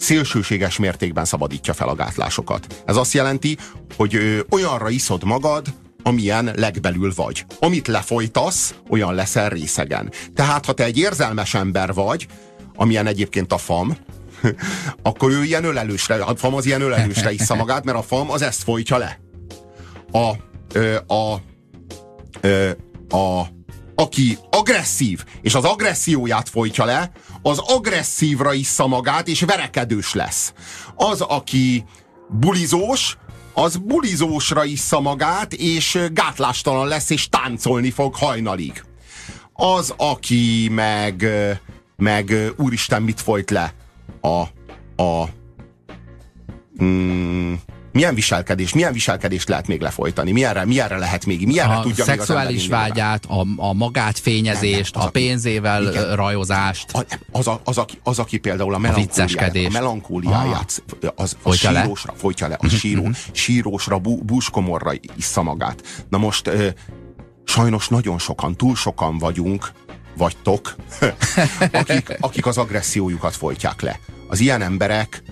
szélsőséges mértékben szabadítja fel a gátlásokat. Ez azt jelenti, hogy ö, olyanra iszod magad, amilyen legbelül vagy. Amit lefolytasz, olyan leszel részegen. Tehát, ha te egy érzelmes ember vagy, amilyen egyébként a fam, [laughs] akkor ő ilyen ölelősre, a fam az ilyen ölelősre [laughs] issza magát, mert a fam az ezt folytja le. A, ö, a, ö, a aki agresszív, és az agresszióját folytja le, az agresszívra issza magát, és verekedős lesz. Az, aki bulizós, az bulizósra issza magát, és gátlástalan lesz, és táncolni fog hajnalig. Az, aki meg, meg úristen, mit folyt le? A, a mm, milyen viselkedés, milyen viselkedést lehet még lefolytani? Milyenre, milyenre lehet még, milyenre a tudja szexuális még vágyát, a, a magát fényezést, nem, nem, az, a pénzével igen, rajozást. A, az, a, az, aki, az, aki például a melankóliáját, a, a melankóliáját az, a sírósra, folytja le, a mhm, síró, mhm. sírósra, bú, búskomorra issza magát. Na most ö, sajnos nagyon sokan, túl sokan vagyunk, vagytok, [laughs] akik, akik az agressziójukat folytják le. Az ilyen emberek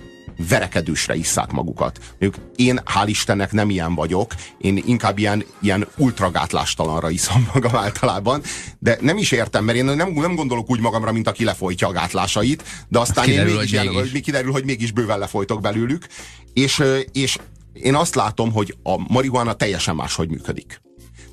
verekedősre isszák magukat. Mondjuk én hál' Istennek nem ilyen vagyok, én inkább ilyen, ilyen ultragátlástalanra iszom magam általában, de nem is értem, mert én nem, nem gondolok úgy magamra, mint aki lefolytja a gátlásait, de aztán kiderül, én mégis, hogy mégis. Ilyen, kiderül, hogy mégis bőven lefolytok belőlük, és, és én azt látom, hogy a marihuana teljesen máshogy működik.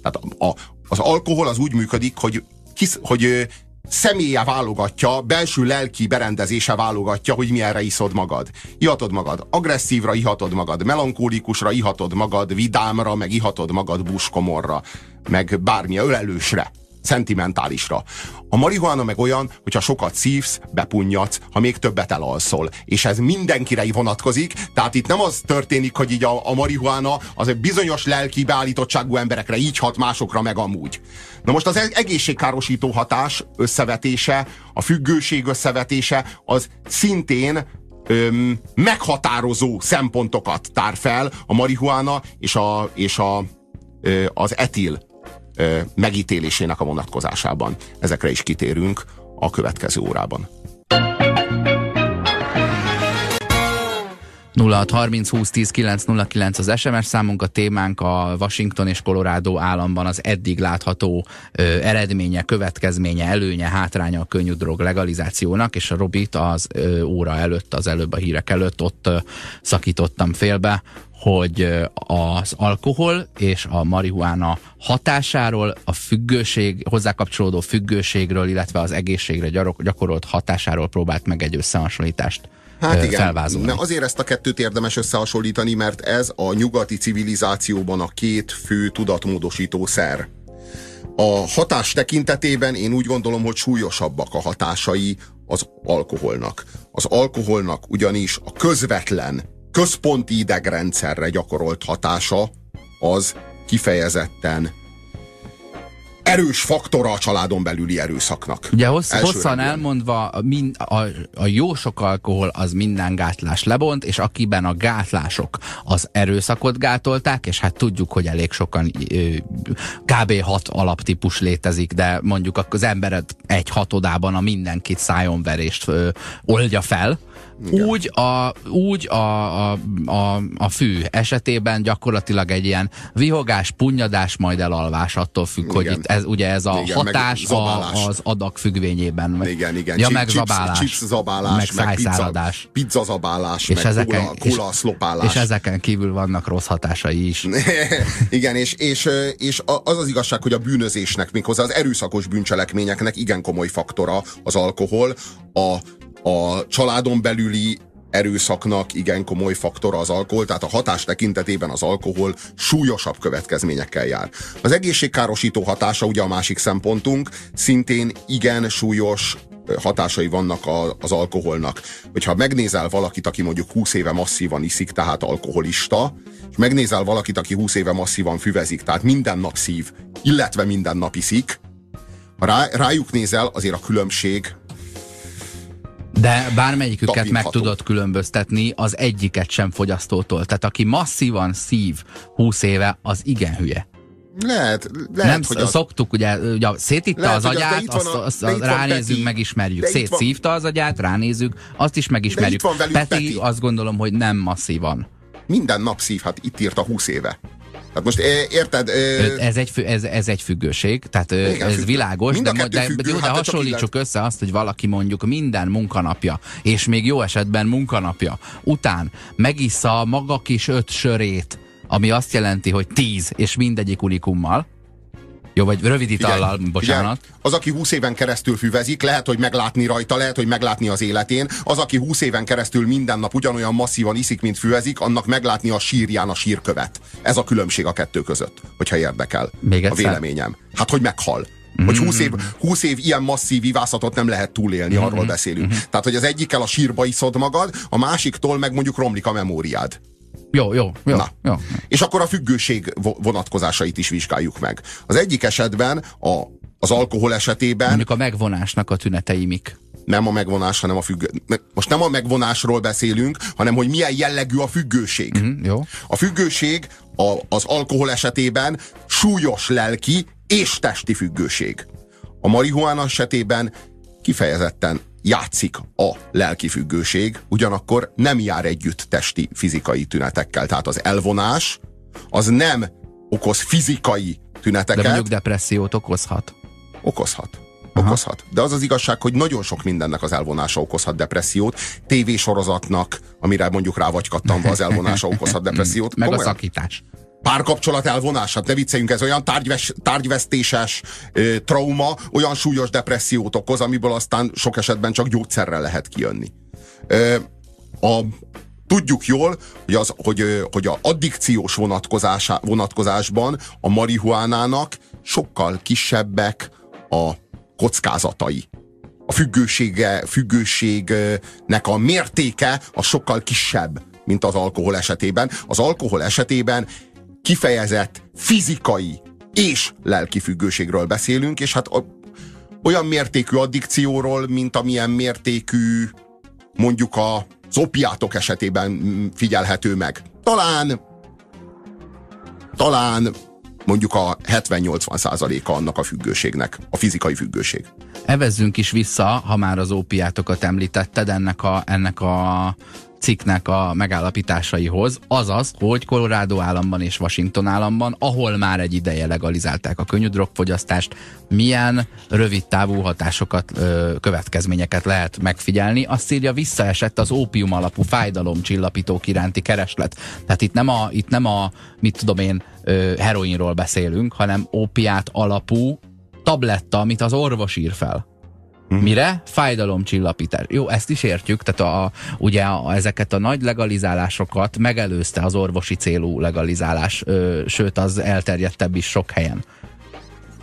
Tehát a, a, az alkohol az úgy működik, hogy, kis, hogy személye válogatja, belső lelki berendezése válogatja, hogy milyenre iszod magad. Ihatod magad agresszívra, ihatod magad melankólikusra, ihatod magad vidámra, meg ihatod magad buskomorra, meg bármilyen ölelősre szentimentálisra. A marihuana meg olyan, hogyha sokat szívsz, bepunnyadsz, ha még többet elalszol. És ez mindenkire vonatkozik, tehát itt nem az történik, hogy így a, a marihuana az egy bizonyos lelki beállítottságú emberekre így hat, másokra meg amúgy. Na most az egészségkárosító hatás összevetése, a függőség összevetése, az szintén öm, meghatározó szempontokat tár fel a marihuana és, a, és a, ö, az etil megítélésének a vonatkozásában. Ezekre is kitérünk a következő órában. 0630 20 10 909 az SMS számunk, a témánk a Washington és Colorado államban az eddig látható ö, eredménye, következménye, előnye, hátránya a könnyű drog legalizációnak, és a Robit az ö, óra előtt, az előbb a hírek előtt ott ö, szakítottam félbe, hogy az alkohol és a marihuána hatásáról, a függőség, hozzá kapcsolódó függőségről, illetve az egészségre gyakorolt hatásáról próbált meg egy összehasonlítást Hát igen, felvázolni. azért ezt a kettőt érdemes összehasonlítani, mert ez a nyugati civilizációban a két fő tudatmódosító szer. A hatás tekintetében én úgy gondolom, hogy súlyosabbak a hatásai az alkoholnak. Az alkoholnak ugyanis a közvetlen, központi idegrendszerre gyakorolt hatása az kifejezetten erős faktora a családon belüli erőszaknak. Ugye hossz, hosszan elmondva, mind, a, a jó sok alkohol az minden gátlás lebont, és akiben a gátlások az erőszakot gátolták, és hát tudjuk, hogy elég sokan kb. 6 alaptípus létezik, de mondjuk az embered egy hatodában a mindenkit szájonverést ö, oldja fel, igen. Úgy, a, úgy a, a, a, a fű esetében gyakorlatilag egy ilyen vihogás, punyadás, majd elalvás attól függ, igen. hogy itt ez, ugye ez a igen, hatás a, az adag függvényében. Meg, igen, igen. Ja, meg chips, zabálás. Chips zabálás, meg, meg pizza, pizza zabálás, és meg ezeken, kula, kula és, szlopálás. És ezeken kívül vannak rossz hatásai is. [laughs] igen, és, és, és az az igazság, hogy a bűnözésnek, méghozzá az erőszakos bűncselekményeknek igen komoly faktora az alkohol, a a családon belüli erőszaknak igen komoly faktora az alkohol, tehát a hatás tekintetében az alkohol súlyosabb következményekkel jár. Az egészségkárosító hatása ugye a másik szempontunk, szintén igen súlyos hatásai vannak a, az alkoholnak. Hogyha megnézel valakit, aki mondjuk 20 éve masszívan iszik, tehát alkoholista, és megnézel valakit, aki 20 éve masszívan füvezik, tehát minden nap szív, illetve minden nap iszik, ha rá, rájuk nézel, azért a különbség de bármelyiküket meg tudod különböztetni, az egyiket sem fogyasztótól. Tehát aki masszívan szív 20 éve, az igen hülye. Lehet, lehet, nem hogy az... szoktuk, ugye, ugye szétitta lehet, az agyát, azt, a, azt, azt ránézzük, Peti, megismerjük. Szétszívta az agyát, ránézzük, azt is megismerjük. Peti, Peti azt gondolom, hogy nem masszívan. Minden nap szív, hát itt írta 20 éve. Hát most érted? Ez egy, ez, ez egy függőség, tehát Igen, ez függő. világos, de, de, függő, jó, de hát hasonlítsuk össze azt, hogy valaki mondjuk minden munkanapja, és még jó esetben munkanapja után megissza maga kis öt sörét, ami azt jelenti, hogy tíz, és mindegyik unikummal, jó, vagy rövid itallal, bocsánat. Igen. Az, aki 20 éven keresztül füvezik, lehet, hogy meglátni rajta, lehet, hogy meglátni az életén. Az, aki 20 éven keresztül minden nap ugyanolyan masszívan iszik, mint füvezik, annak meglátni a sírján a sírkövet. Ez a különbség a kettő között, hogyha érdekel Még a véleményem. Hát, hogy meghal. Hogy 20 év, 20 év ilyen masszív ivászatot nem lehet túlélni, arról beszélünk. Tehát, hogy az egyikkel a sírba iszod magad, a másiktól meg mondjuk romlik a memóriád. Jó, jó, jó, Na. jó. És akkor a függőség vonatkozásait is vizsgáljuk meg. Az egyik esetben, a, az alkohol esetében... Mondjuk a megvonásnak a tünetei mik? Nem a megvonás, hanem a függő... Most nem a megvonásról beszélünk, hanem hogy milyen jellegű a függőség. Mm, jó. A függőség a, az alkohol esetében súlyos lelki és testi függőség. A marihuána esetében kifejezetten játszik a lelki függőség, ugyanakkor nem jár együtt testi, fizikai tünetekkel. Tehát az elvonás az nem okoz fizikai tüneteket. De mondjuk depressziót okozhat. Okozhat. Aha. Okozhat. De az az igazság, hogy nagyon sok mindennek az elvonása okozhat depressziót. Tévésorozatnak, amire mondjuk rá vagy kattanva az elvonása [laughs] okozhat depressziót. Meg Komolyan? a szakítás párkapcsolat elvonását, ne vicceljünk, ez olyan tárgyves, tárgyvesztéses ö, trauma, olyan súlyos depressziót okoz, amiből aztán sok esetben csak gyógyszerrel lehet kijönni. Ö, a, tudjuk jól, hogy, az, hogy, hogy a addikciós vonatkozásban a marihuánának sokkal kisebbek a kockázatai. A függősége, függőségnek a mértéke a sokkal kisebb, mint az alkohol esetében. Az alkohol esetében kifejezett fizikai és lelki függőségről beszélünk, és hát olyan mértékű addikcióról, mint amilyen mértékű mondjuk az opiátok esetében figyelhető meg. Talán talán mondjuk a 70-80 százaléka annak a függőségnek, a fizikai függőség. Evezzünk is vissza, ha már az ópiátokat említetted, ennek a, ennek a cikknek a megállapításaihoz, azaz, hogy Colorado államban és Washington államban, ahol már egy ideje legalizálták a könnyű drogfogyasztást, milyen rövid távú hatásokat, ö, következményeket lehet megfigyelni. Azt írja, visszaesett az ópium alapú fájdalomcsillapítók iránti kereslet. Tehát itt nem a, itt nem a mit tudom én, ö, heroinról beszélünk, hanem ópiát alapú tabletta, amit az orvos ír fel. Uh-huh. Mire? Fájdalomcsillapítás. Jó, ezt is értjük, tehát a, ugye a, ezeket a nagy legalizálásokat megelőzte az orvosi célú legalizálás, ö, sőt az elterjedtebb is sok helyen.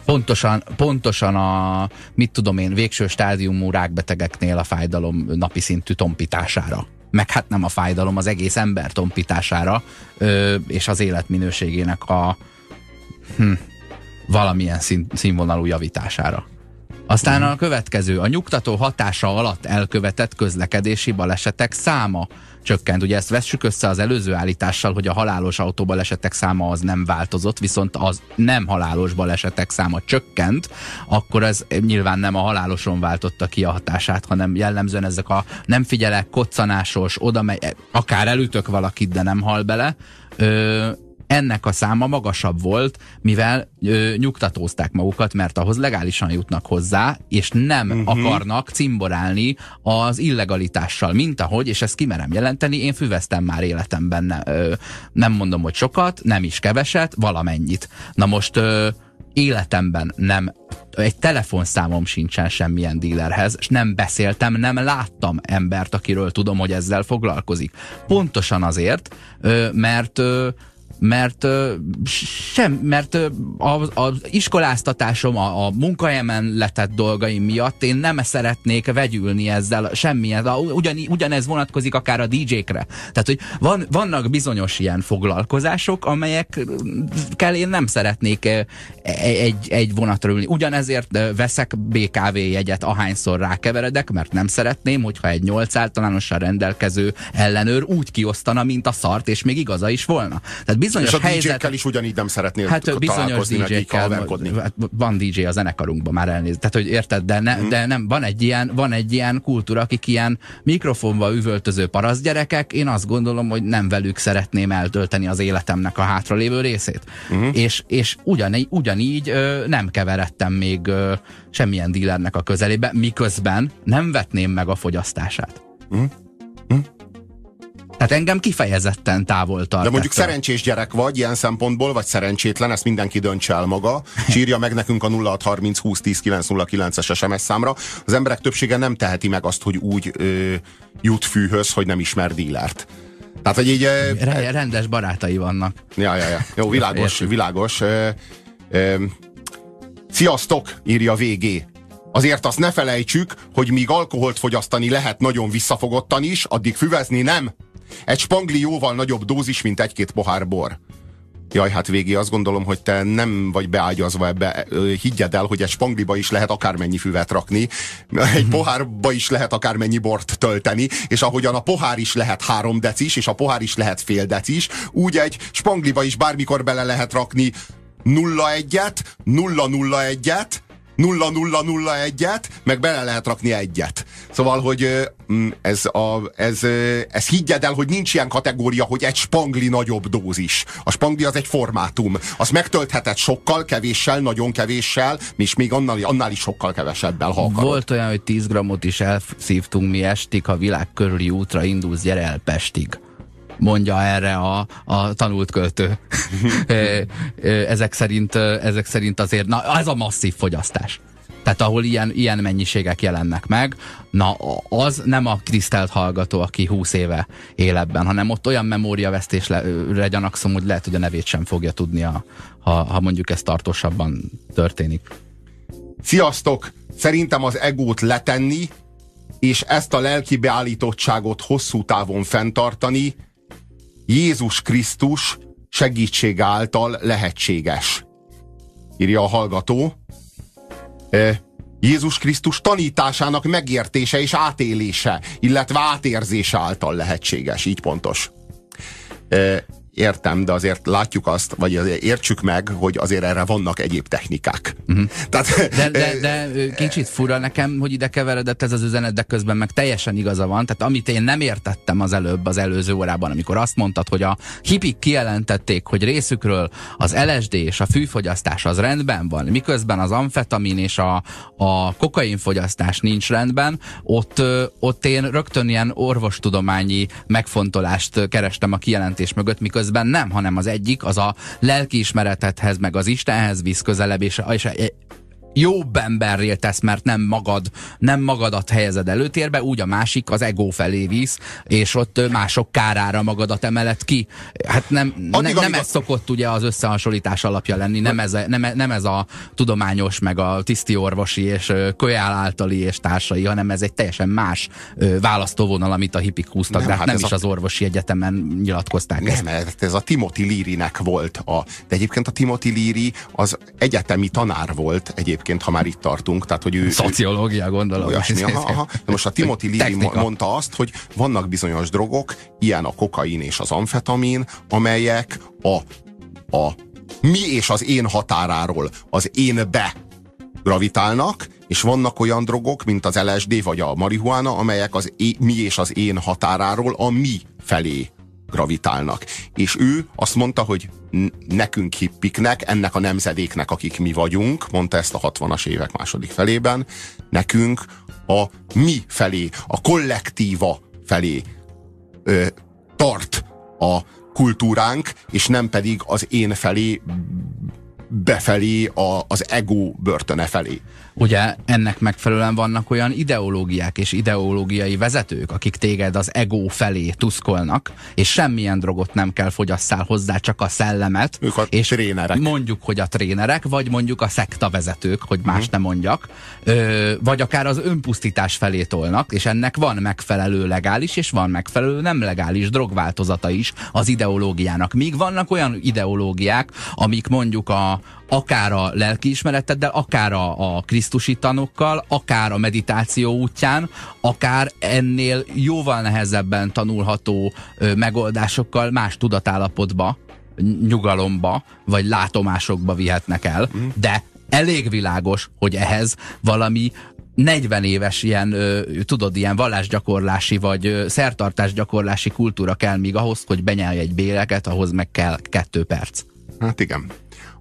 Pontosan, pontosan a, mit tudom én, végső stádiumú rákbetegeknél a fájdalom napi szintű tompítására meg hát nem a fájdalom, az egész ember tompítására, ö, és az életminőségének a hm, valamilyen szín, színvonalú javítására. Aztán a következő, a nyugtató hatása alatt elkövetett közlekedési balesetek száma csökkent. Ugye ezt vessük össze az előző állítással, hogy a halálos autóbalesetek száma az nem változott, viszont az nem halálos balesetek száma csökkent, akkor ez nyilván nem a haláloson váltotta ki a hatását, hanem jellemzően ezek a nem figyelek, koccanásos, oda megy, akár elütök valakit, de nem hal bele, ennek a száma magasabb volt, mivel ö, nyugtatózták magukat, mert ahhoz legálisan jutnak hozzá, és nem uh-huh. akarnak cimborálni az illegalitással, mint ahogy, és ezt kimerem jelenteni, én füveztem már életemben, ne, ö, nem mondom, hogy sokat, nem is keveset, valamennyit. Na most ö, életemben nem egy telefonszámom sincsen semmilyen dílerhez, és nem beszéltem, nem láttam embert, akiről tudom, hogy ezzel foglalkozik. Pontosan azért, mert mert sem, mert az, az iskoláztatásom, a, a munkahelyemen letett dolgaim miatt én nem szeretnék vegyülni ezzel semmilyen. Ugyan, ugyanez vonatkozik akár a DJ-kre. Tehát, hogy van, vannak bizonyos ilyen foglalkozások, amelyekkel én nem szeretnék egy, egy vonatra ülni. Ugyanezért veszek BKV jegyet, ahányszor rákeveredek, mert nem szeretném, hogyha egy nyolc általánosan rendelkező ellenőr úgy kiosztana, mint a szart, és még igaza is volna. Tehát bizonyos és a helyzet... Is ugyanígy nem szeretnél hát, bizonyos DJ-kkel, hát van DJ a zenekarunkban már elnéz. Tehát, hogy érted, de, ne, hmm. de nem, van egy, ilyen, van egy ilyen kultúra, akik ilyen mikrofonba üvöltöző parasztgyerekek, én azt gondolom, hogy nem velük szeretném eltölteni az életemnek a hátralévő részét. Hmm. És, és ugyanígy, ugyanígy ö, nem keveredtem még ö, semmilyen dílernek a közelébe, miközben nem vetném meg a fogyasztását. Hmm. Hmm. Tehát engem kifejezetten távol tart. De mondjuk ettől. szerencsés gyerek vagy ilyen szempontból, vagy szerencsétlen, ezt mindenki döntse el maga. Sírja meg nekünk a 0630 20 10 909 es SMS számra. Az emberek többsége nem teheti meg azt, hogy úgy ö, jut fűhöz, hogy nem ismer dílert. Tehát, hogy így... Re rendes barátai vannak. Ja, ja, ja. Jó, világos, világos. Ö, ö, sziasztok, írja VG. Azért azt ne felejtsük, hogy míg alkoholt fogyasztani lehet nagyon visszafogottan is, addig füvezni nem. Egy spangli jóval nagyobb dózis, mint egy-két pohár bor. Jaj, hát végé azt gondolom, hogy te nem vagy beágyazva ebbe. Higgyed el, hogy egy spangliba is lehet akármennyi füvet rakni, [laughs] egy pohárba is lehet akármennyi bort tölteni, és ahogyan a pohár is lehet három decis, és a pohár is lehet fél decis, úgy egy spangliba is bármikor bele lehet rakni 0-1-et, 0-0-1-et, 0-0-0-1-et, meg bele lehet rakni egyet. Szóval, hogy mm, ez, a, ez, ez higgyed el, hogy nincs ilyen kategória, hogy egy spangli nagyobb dózis. A spangli az egy formátum. Az megtöltheted sokkal, kevéssel, nagyon kevéssel, és még annál, annál is sokkal kevesebbel, ha akarod. Volt olyan, hogy 10 grammot is elszívtunk mi estig, ha világ körüli útra indulsz, gyere el Pestig mondja erre a, a tanult költő. [laughs] ezek, szerint, ezek szerint azért, na ez a masszív fogyasztás. Tehát ahol ilyen, ilyen mennyiségek jelennek meg, na az nem a tisztelt hallgató, aki 20 éve él ebben, hanem ott olyan memóriavesztésre gyanakszom, hogy lehet, hogy a nevét sem fogja tudni, a, ha, ha mondjuk ez tartósabban történik. Sziasztok! Szerintem az egót letenni, és ezt a lelki beállítottságot hosszú távon fenntartani Jézus Krisztus segítség által lehetséges. Írja a hallgató. Jézus Krisztus tanításának megértése és átélése, illetve átérzése által lehetséges. Így pontos. Értem, de azért látjuk azt, vagy azért értsük meg, hogy azért erre vannak egyéb technikák. Uh-huh. Tehát, de, de, de kicsit fura nekem, hogy ide keveredett ez az üzenet, de közben meg teljesen igaza van. Tehát amit én nem értettem az előbb, az előző órában, amikor azt mondtad, hogy a hipik kijelentették, hogy részükről az LSD és a fűfogyasztás az rendben van, miközben az amfetamin és a, a kokainfogyasztás nincs rendben, ott, ott én rögtön ilyen orvostudományi megfontolást kerestem a kijelentés mögött, miközben közben nem, hanem az egyik az a lelkiismeretethez, meg az Istenhez visz közelebb, és, és jobb emberré tesz, mert nem magad, nem magadat helyezed előtérbe, úgy a másik az ego felé visz, és ott mások kárára magadat emelet ki. Hát nem, Addig, ne, nem ez szokott ugye az összehasonlítás alapja lenni, nem ez, a, nem, nem ez a tudományos, meg a tiszti orvosi és kölyál általi és társai, hanem ez egy teljesen más választóvonal, amit a hipik húztak, nem, de hát, hát nem is a... az orvosi egyetemen nyilatkozták nem, ezt. ez a Timothy Leary-nek volt. A, de egyébként a Timothy Leary az egyetemi tanár volt egyébként egyébként, ha már itt tartunk. Tehát, hogy ő, Szociológia, gondolom. Olyasmi, aha, aha. [laughs] De most a Timothy Leary mondta azt, hogy vannak bizonyos drogok, ilyen a kokain és az amfetamin, amelyek a, a mi és az én határáról az én be gravitálnak, és vannak olyan drogok, mint az LSD vagy a marihuana, amelyek az é, mi és az én határáról a mi felé gravitálnak. És ő azt mondta, hogy nekünk hippiknek, ennek a nemzedéknek, akik mi vagyunk, mondta ezt a 60-as évek második felében, nekünk a mi felé, a kollektíva felé ö, tart a kultúránk, és nem pedig az én felé befelé, a, az ego börtöne felé. Ugye ennek megfelelően vannak olyan ideológiák és ideológiai vezetők, akik téged az ego felé tuszkolnak, és semmilyen drogot nem kell fogyasszál hozzá, csak a szellemet. Ők a és trénerek. Mondjuk, hogy a trénerek, vagy mondjuk a szekta vezetők, hogy más uh-huh. nem mondjak, ö, vagy akár az önpusztítás felé tolnak, és ennek van megfelelő legális, és van megfelelő nem legális drogváltozata is az ideológiának. Míg vannak olyan ideológiák, amik mondjuk a, akár a lelkiismereteddel, akár a, a krisztusi tanokkal, akár a meditáció útján, akár ennél jóval nehezebben tanulható ö, megoldásokkal más tudatállapotba, nyugalomba, vagy látomásokba vihetnek el, mm. de elég világos, hogy ehhez valami 40 éves ilyen, tudod, ilyen vallásgyakorlási vagy szertartásgyakorlási kultúra kell még ahhoz, hogy benyelj egy béleket, ahhoz meg kell kettő perc. Hát igen.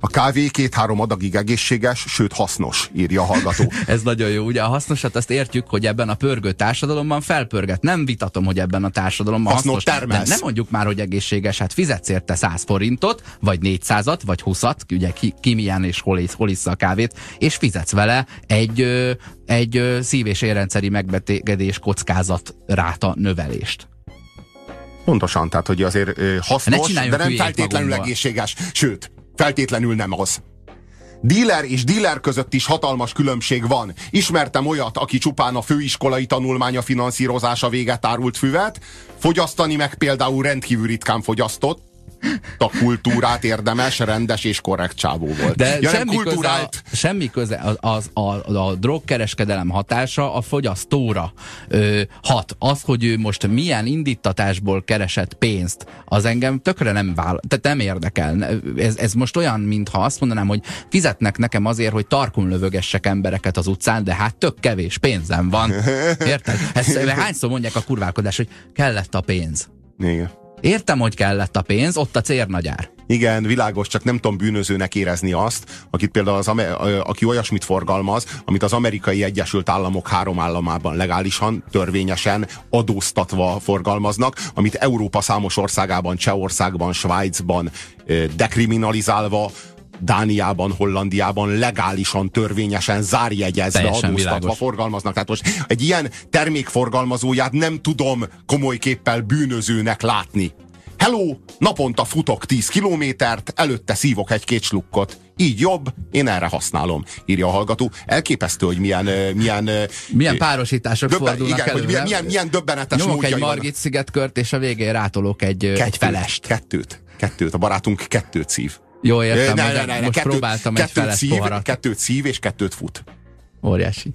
A kávé két-három adagig egészséges, sőt hasznos, írja a hallgató. [laughs] Ez nagyon jó. Ugye a hasznosat azt értjük, hogy ebben a pörgő társadalomban felpörget. Nem vitatom, hogy ebben a társadalomban hasznos. Termelsz. De nem mondjuk már, hogy egészséges. Hát fizetsz érte 100 forintot, vagy 400-at, vagy 20-at, ugye ki, ki milyen és hol, hol a kávét, és fizetsz vele egy, egy szív- és érrendszeri megbetegedés kockázat ráta növelést. Pontosan, tehát hogy azért hasznos, de nem feltétlenül magunkba. egészséges. Sőt, feltétlenül nem az. Dealer és dealer között is hatalmas különbség van. Ismertem olyat, aki csupán a főiskolai tanulmánya finanszírozása véget árult füvet, fogyasztani meg például rendkívül ritkán fogyasztott, a kultúrát érdemes, rendes és korrekt csávó volt. De ja, semmi, kultúrált... köze, semmi köze az, az, a, a drogkereskedelem hatása a fogyasztóra ö, hat. Az, hogy ő most milyen indítatásból keresett pénzt, az engem tökre nem vállal, tehát nem érdekel. Ez, ez most olyan, mintha azt mondanám, hogy fizetnek nekem azért, hogy tarkon lövögessek embereket az utcán, de hát tök kevés pénzem van. [laughs] Érted? Ezt hányszor mondják a kurválkodás, hogy kellett a pénz. Igen. Értem, hogy kellett a pénz, ott a cérnagyár. Igen, világos, csak nem tudom bűnözőnek érezni azt, akit például az, aki olyasmit forgalmaz, amit az amerikai Egyesült Államok három államában legálisan, törvényesen, adóztatva forgalmaznak, amit Európa számos országában, Csehországban, Svájcban dekriminalizálva Dániában, Hollandiában legálisan, törvényesen, zárjegyezve, adóztatva világos. forgalmaznak. Tehát most egy ilyen termékforgalmazóját nem tudom komoly képpel bűnözőnek látni. Hello, naponta futok 10 kilométert, előtte szívok egy-két slukkot. Így jobb, én erre használom, írja a hallgató. Elképesztő, hogy milyen... Milyen, milyen párosítások döbben, fordulnak igen, elő. Hogy milyen, milyen, milyen döbbenetes Nyomok egy Margit szigetkört, és a végén rátolok egy, kettőt, egy felest. Kettőt, kettőt. A barátunk kettőt szív. Jó, értem, ne, ne, ne, most kettőt, próbáltam kettőt egy feles szív, poharat. Kettőt szív és kettőt fut. Óriási.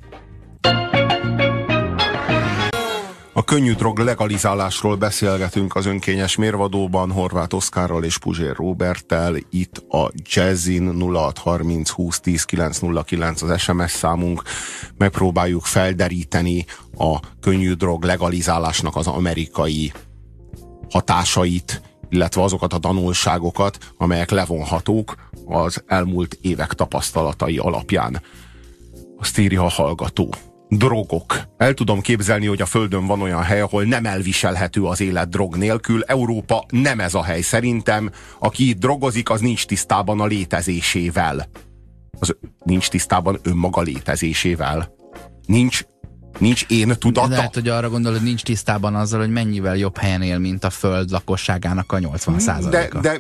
A könnyű drog legalizálásról beszélgetünk az önkényes mérvadóban Horváth Oszkárral és Puzsér Roberttel. Itt a Jazzin 0630 20 10 909 az SMS számunk. Megpróbáljuk felderíteni a könnyű drog legalizálásnak az amerikai hatásait, illetve azokat a tanulságokat, amelyek levonhatók az elmúlt évek tapasztalatai alapján. Azt írja a hallgató drogok. El tudom képzelni, hogy a Földön van olyan hely, ahol nem elviselhető az élet drog nélkül. Európa nem ez a hely szerintem. Aki itt drogozik, az nincs tisztában a létezésével. Az nincs tisztában önmaga létezésével. Nincs Nincs én tudata. Lehet, hogy arra gondol, hogy nincs tisztában azzal, hogy mennyivel jobb helyen él, mint a föld lakosságának a 80 de, de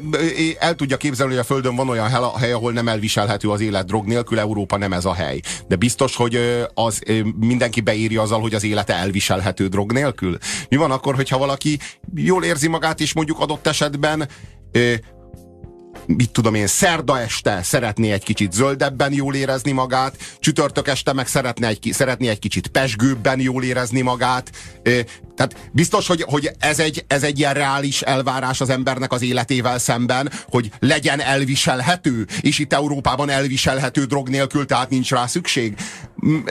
el tudja képzelni, hogy a földön van olyan hely, ahol nem elviselhető az élet drog nélkül, Európa nem ez a hely. De biztos, hogy az mindenki beírja azzal, hogy az élete elviselhető drog nélkül. Mi van akkor, hogyha valaki jól érzi magát, és mondjuk adott esetben mit tudom én, szerda este szeretné egy kicsit zöldebben jól érezni magát, csütörtök este meg szeretné egy, szeretné egy kicsit pesgőbben jól érezni magát. Tehát biztos, hogy, hogy ez, egy, ez egy ilyen reális elvárás az embernek az életével szemben, hogy legyen elviselhető, és itt Európában elviselhető drog nélkül, tehát nincs rá szükség.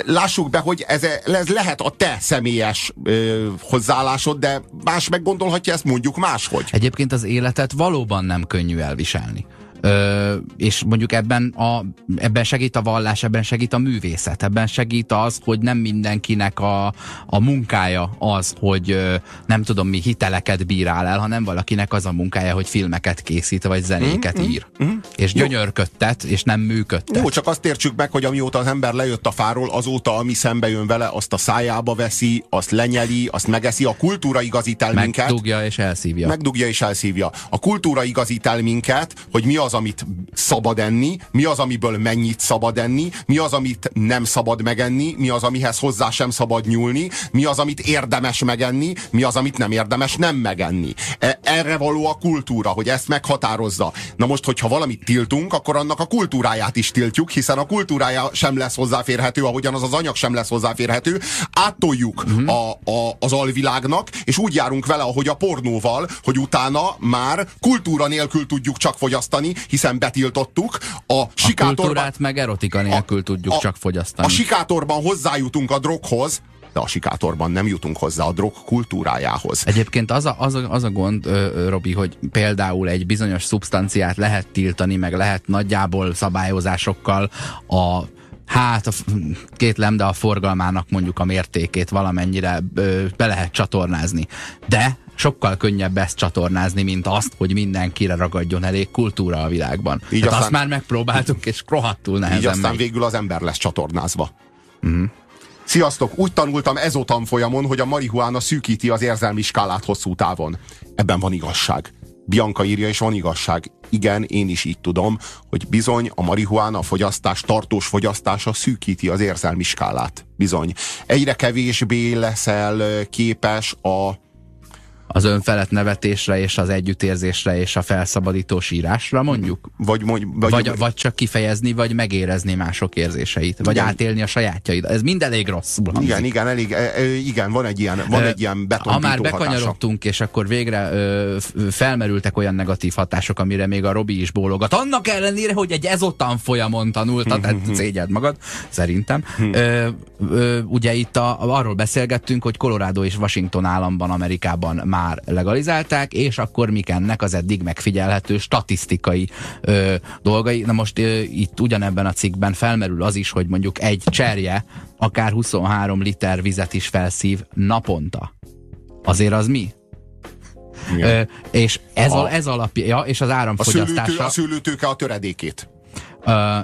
Lássuk be, hogy ez, ez lehet a te személyes ö, hozzáállásod, de más meggondolhatja ezt mondjuk máshogy. Egyébként az életet valóban nem könnyű elviselni. Ö, és mondjuk ebben, a, ebben segít a vallás, ebben segít a művészet, ebben segít az, hogy nem mindenkinek a, a munkája az, hogy nem tudom mi hiteleket bírál el, hanem valakinek az a munkája, hogy filmeket készít, vagy zenéket mm, ír. Mm, mm. És gyönyörködtet, és nem működtet. Jó, csak azt értsük meg, hogy amióta az ember lejött a fáról, azóta, ami szembe jön vele, azt a szájába veszi, azt lenyeli, azt megeszi, a kultúra igazít el minket. Megdugja és elszívja. Megdugja és elszívja. A kultúra igazít el minket, hogy mi az, amit szabad enni, mi az, amiből mennyit szabad enni, mi az, amit nem szabad megenni, mi az, amihez hozzá sem szabad nyúlni, mi az, amit érdemes megenni, mi az, amit nem érdemes nem megenni. E, erre való a kultúra, hogy ezt meghatározza. Na most, hogyha valamit tiltunk, akkor annak a kultúráját is tiltjuk, hiszen a kultúrája sem lesz hozzáférhető, ahogyan az az anyag sem lesz hozzáférhető. Áttoljuk uh-huh. a, a, az alvilágnak, és úgy járunk vele, ahogy a pornóval, hogy utána már kultúra nélkül tudjuk csak fogyasztani, hiszen betiltottuk. A, sikátorban, a meg erotika nélkül a, tudjuk a, csak fogyasztani. A sikátorban hozzájutunk a droghoz, de a sikátorban nem jutunk hozzá a drog kultúrájához. Egyébként az a, az a, az a gond, Robi, hogy például egy bizonyos szubstanciát lehet tiltani, meg lehet nagyjából szabályozásokkal a hát a két lemde a forgalmának mondjuk a mértékét valamennyire ö, be lehet csatornázni. De sokkal könnyebb ezt csatornázni, mint azt, hogy mindenkire ragadjon elég kultúra a világban. Így hát aztán, azt már megpróbáltuk, és rohadtul nehezen Így aztán megy. végül az ember lesz csatornázva. Uh-huh. Sziasztok! Úgy tanultam ezotan folyamon, hogy a marihuána szűkíti az érzelmi skálát hosszú távon. Ebben van igazság. Bianca írja, és van igazság. Igen, én is így tudom, hogy bizony a marihuána fogyasztás, tartós fogyasztása szűkíti az érzelmi skálát. Bizony. Egyre kevésbé leszel képes a az önfelett nevetésre és az együttérzésre és a felszabadító sírásra mondjuk? Vagy, vagy, vagy, vagy, vagy csak kifejezni, vagy megérezni mások érzéseit, vagy igen. átélni a sajátjaid. Ez mind elég rossz. Igen, igen, elég, e, e, igen, van egy ilyen, van egy ilyen Ha már bekanyarodtunk, és akkor végre ö, felmerültek olyan negatív hatások, amire még a Robi is bólogat. Annak ellenére, hogy egy ezottan folyamon tanulta, tehát [laughs] szégyed magad, szerintem. Ö, ö, ugye itt a, arról beszélgettünk, hogy Colorado és Washington államban, Amerikában már legalizálták, és akkor mik ennek az eddig megfigyelhető statisztikai ö, dolgai. Na most ö, itt ugyanebben a cikkben felmerül az is, hogy mondjuk egy cserje akár 23 liter vizet is felszív naponta. Azért az mi? Ö, és ez, a, ez alapja, és az áramfogyasztása... A a szőlőtőke a töredékét.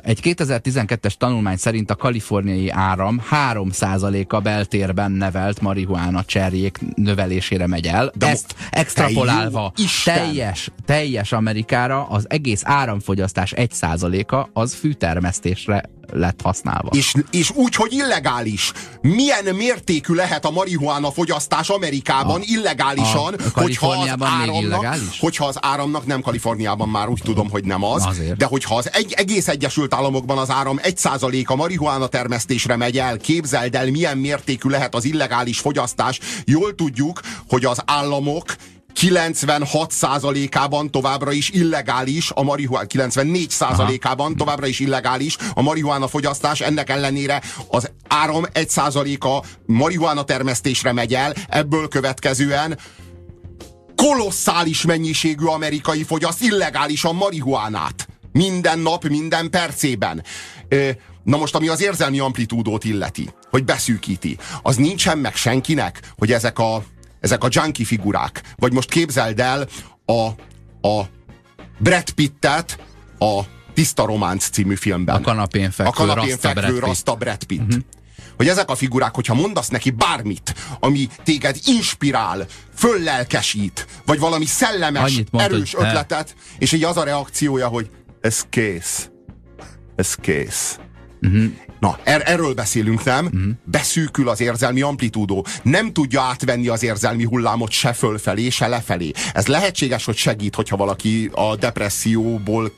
Egy 2012-es tanulmány szerint a kaliforniai áram 3%-a beltérben nevelt marihuána cserjék növelésére megy el. De Ezt extrapolálva teljes, teljes Amerikára az egész áramfogyasztás 1%-a az fűtermesztésre lett használva. És, és úgy, hogy illegális. Milyen mértékű lehet a marihuána fogyasztás Amerikában a, illegálisan, a hogyha, az áramnak, hogyha az áramnak, nem Kaliforniában már úgy tudom, hogy nem az, Azért. de hogyha az egy, egész Egyesült Államokban az áram egy a marihuána termesztésre megy el, képzeld el, milyen mértékű lehet az illegális fogyasztás. Jól tudjuk, hogy az államok 96%-ában továbbra is illegális a marihuana, 94%-ában továbbra is illegális a marihuana fogyasztás, ennek ellenére az áram 1%-a marihuana termesztésre megy el, ebből következően kolosszális mennyiségű amerikai fogyaszt illegálisan marihuánát. Minden nap, minden percében. Na most, ami az érzelmi amplitúdót illeti, hogy beszűkíti, az nincsen meg senkinek, hogy ezek a ezek a junkie figurák. Vagy most képzeld el a, a Brad Pittet a Tiszta Románc című filmben. A kanapén fekvő, a kanapén fekvő Brad rasta Brad Pitt. Uh-huh. Hogy ezek a figurák, hogyha mondasz neki bármit, ami téged inspirál, föllelkesít, vagy valami szellemes, mondta, erős ötletet, és így az a reakciója, hogy ez kész. Ez kész. Uh-huh. Na, er, erről beszélünk, nem? Uh-huh. Beszűkül az érzelmi amplitúdó. Nem tudja átvenni az érzelmi hullámot se fölfelé, se lefelé. Ez lehetséges, hogy segít, hogyha valaki a depresszióból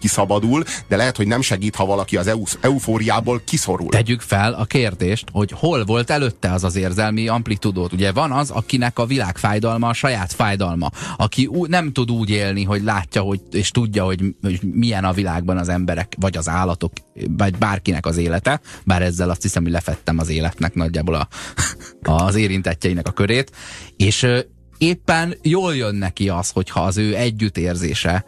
kiszabadul, de lehet, hogy nem segít, ha valaki az eufóriából kiszorul. Tegyük fel a kérdést, hogy hol volt előtte az az érzelmi amplitudót. Ugye van az, akinek a világ fájdalma a saját fájdalma, aki nem tud úgy élni, hogy látja, hogy, és tudja, hogy, hogy milyen a világban az emberek, vagy az állatok, vagy bárkinek az élete, bár ezzel azt hiszem, hogy lefettem az életnek nagyjából a, az érintettjeinek a körét, és éppen jól jön neki az, hogyha az ő együttérzése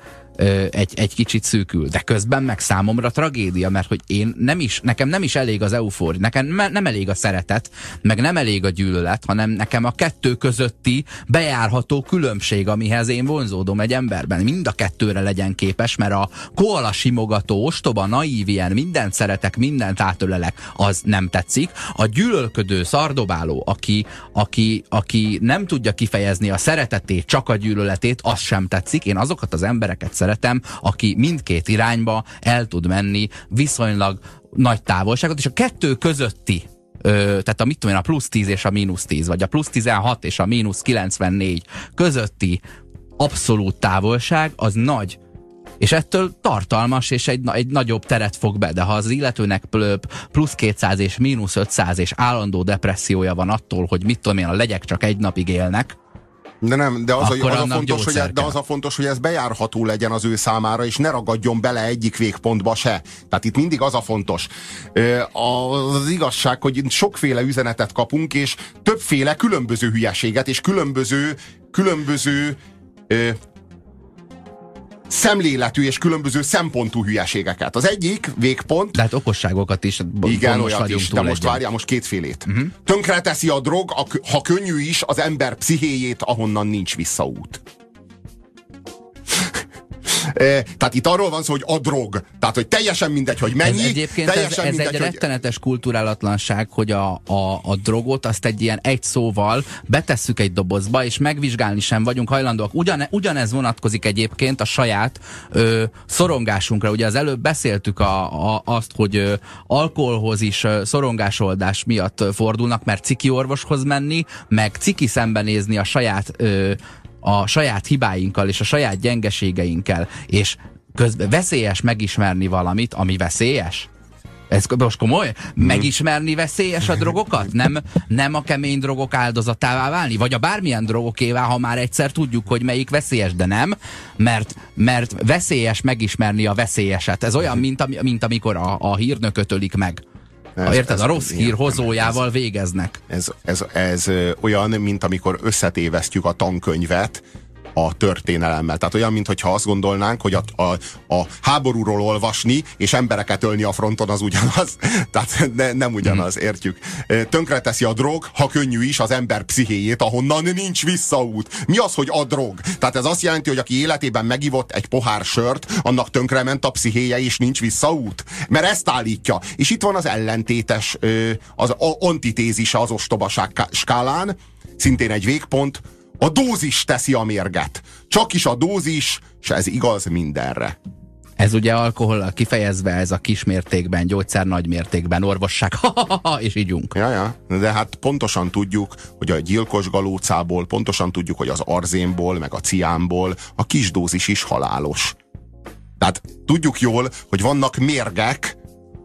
egy, egy kicsit szűkül. De közben meg számomra tragédia, mert hogy én nem is, nekem nem is elég az eufória, nekem nem elég a szeretet, meg nem elég a gyűlölet, hanem nekem a kettő közötti bejárható különbség, amihez én vonzódom egy emberben. Mind a kettőre legyen képes, mert a koala simogató, ostoba, naív ilyen, mindent szeretek, mindent átölelek, az nem tetszik. A gyűlölködő, szardobáló, aki, aki, aki nem tudja kifejezni a szeretetét, csak a gyűlöletét, az sem tetszik. Én azokat az embereket szeretem, szeretem, aki mindkét irányba el tud menni viszonylag nagy távolságot, és a kettő közötti Ö, tehát a mit tudom én, a plusz 10 és a mínusz 10, vagy a plusz 16 és a mínusz 94 közötti abszolút távolság az nagy. És ettől tartalmas és egy, egy nagyobb teret fog be, de ha az illetőnek plusz 200 és mínusz 500 és állandó depressziója van attól, hogy mit tudom én, a legyek csak egy napig élnek, de nem, de az, a, az, a fontos, hogy, de az a fontos, hogy ez bejárható legyen az ő számára, és ne ragadjon bele egyik végpontba se. Tehát itt mindig az a fontos. Az igazság, hogy sokféle üzenetet kapunk, és többféle különböző hülyeséget, és különböző, különböző szemléletű és különböző szempontú hülyeségeket. Az egyik végpont... De hát okosságokat is. Igen, olyat is, de most várjál, most kétfélét. Uh-huh. Tönkre teszi a drog, a, ha könnyű is, az ember pszichéjét, ahonnan nincs visszaút. Tehát itt arról van szó, hogy a drog. Tehát, hogy teljesen mindegy, hogy mennyi. Ez egyébként teljesen ez, ez mindegy, egy hogy... rettenetes kulturálatlanság, hogy a, a, a drogot azt egy ilyen egy szóval betesszük egy dobozba, és megvizsgálni sem vagyunk hajlandóak. Ugyan, ugyanez vonatkozik egyébként a saját ö, szorongásunkra. Ugye az előbb beszéltük a, a, azt, hogy ö, alkoholhoz is ö, szorongásoldás miatt fordulnak, mert ciki orvoshoz menni, meg ciki szembenézni a saját ö, a saját hibáinkkal és a saját gyengeségeinkkel, és közben veszélyes megismerni valamit, ami veszélyes? Ez most komoly? Megismerni veszélyes a drogokat? Nem, nem a kemény drogok áldozatává válni? Vagy a bármilyen drogokévá, ha már egyszer tudjuk, hogy melyik veszélyes, de nem, mert, mert veszélyes megismerni a veszélyeset. Ez olyan, mint, mint amikor a, a hírnököt ölik meg. Ez, Érted? Ez, a rossz hír hozójával ez, végeznek. Ez, ez, ez, ez olyan, mint amikor összetévesztjük a tankönyvet, a történelemmel. Tehát olyan, mintha azt gondolnánk, hogy a, a, a háborúról olvasni és embereket ölni a fronton az ugyanaz. [laughs] Tehát ne, nem ugyanaz, hmm. értjük. Tönkreteszi a drog, ha könnyű is, az ember pszichéjét, ahonnan nincs visszaút. Mi az, hogy a drog? Tehát ez azt jelenti, hogy aki életében megivott egy pohár sört, annak tönkrement a pszichéje és nincs visszaút. Mert ezt állítja. És itt van az ellentétes, az antitézise az ostobaság skálán, szintén egy végpont, a dózis teszi a mérget. Csak is a dózis, és ez igaz mindenre. Ez ugye alkohol kifejezve ez a kismértékben, gyógyszer nagymértékben, orvosság, ha, ha, ha, és ígyunk. Ja, ja. De hát pontosan tudjuk, hogy a gyilkos galócából, pontosan tudjuk, hogy az arzénból, meg a ciánból a kis dózis is halálos. Tehát tudjuk jól, hogy vannak mérgek,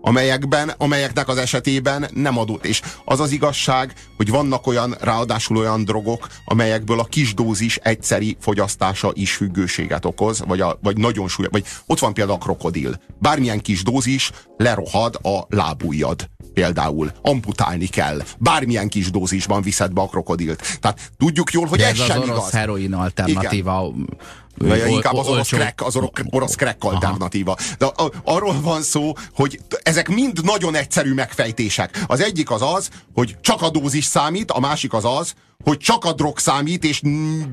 amelyekben, amelyeknek az esetében nem adott. És az az igazság, hogy vannak olyan, ráadásul olyan drogok, amelyekből a kis dózis egyszeri fogyasztása is függőséget okoz, vagy, a, vagy nagyon súlyos, vagy ott van például a krokodil. Bármilyen kis dózis lerohad a lábujjad például. Amputálni kell. Bármilyen kis dózisban viszed be a krokodilt. Tehát tudjuk jól, hogy De ez, ez sem az igaz. heroin alternatíva. Na, ja, ol- inkább az orosz crack, az orosz, crack alternatíva. De a, arról van szó, hogy ezek mind nagyon egyszerű megfejtések. Az egyik az az, hogy csak a dózis számít, a másik az az, hogy csak a drog számít, és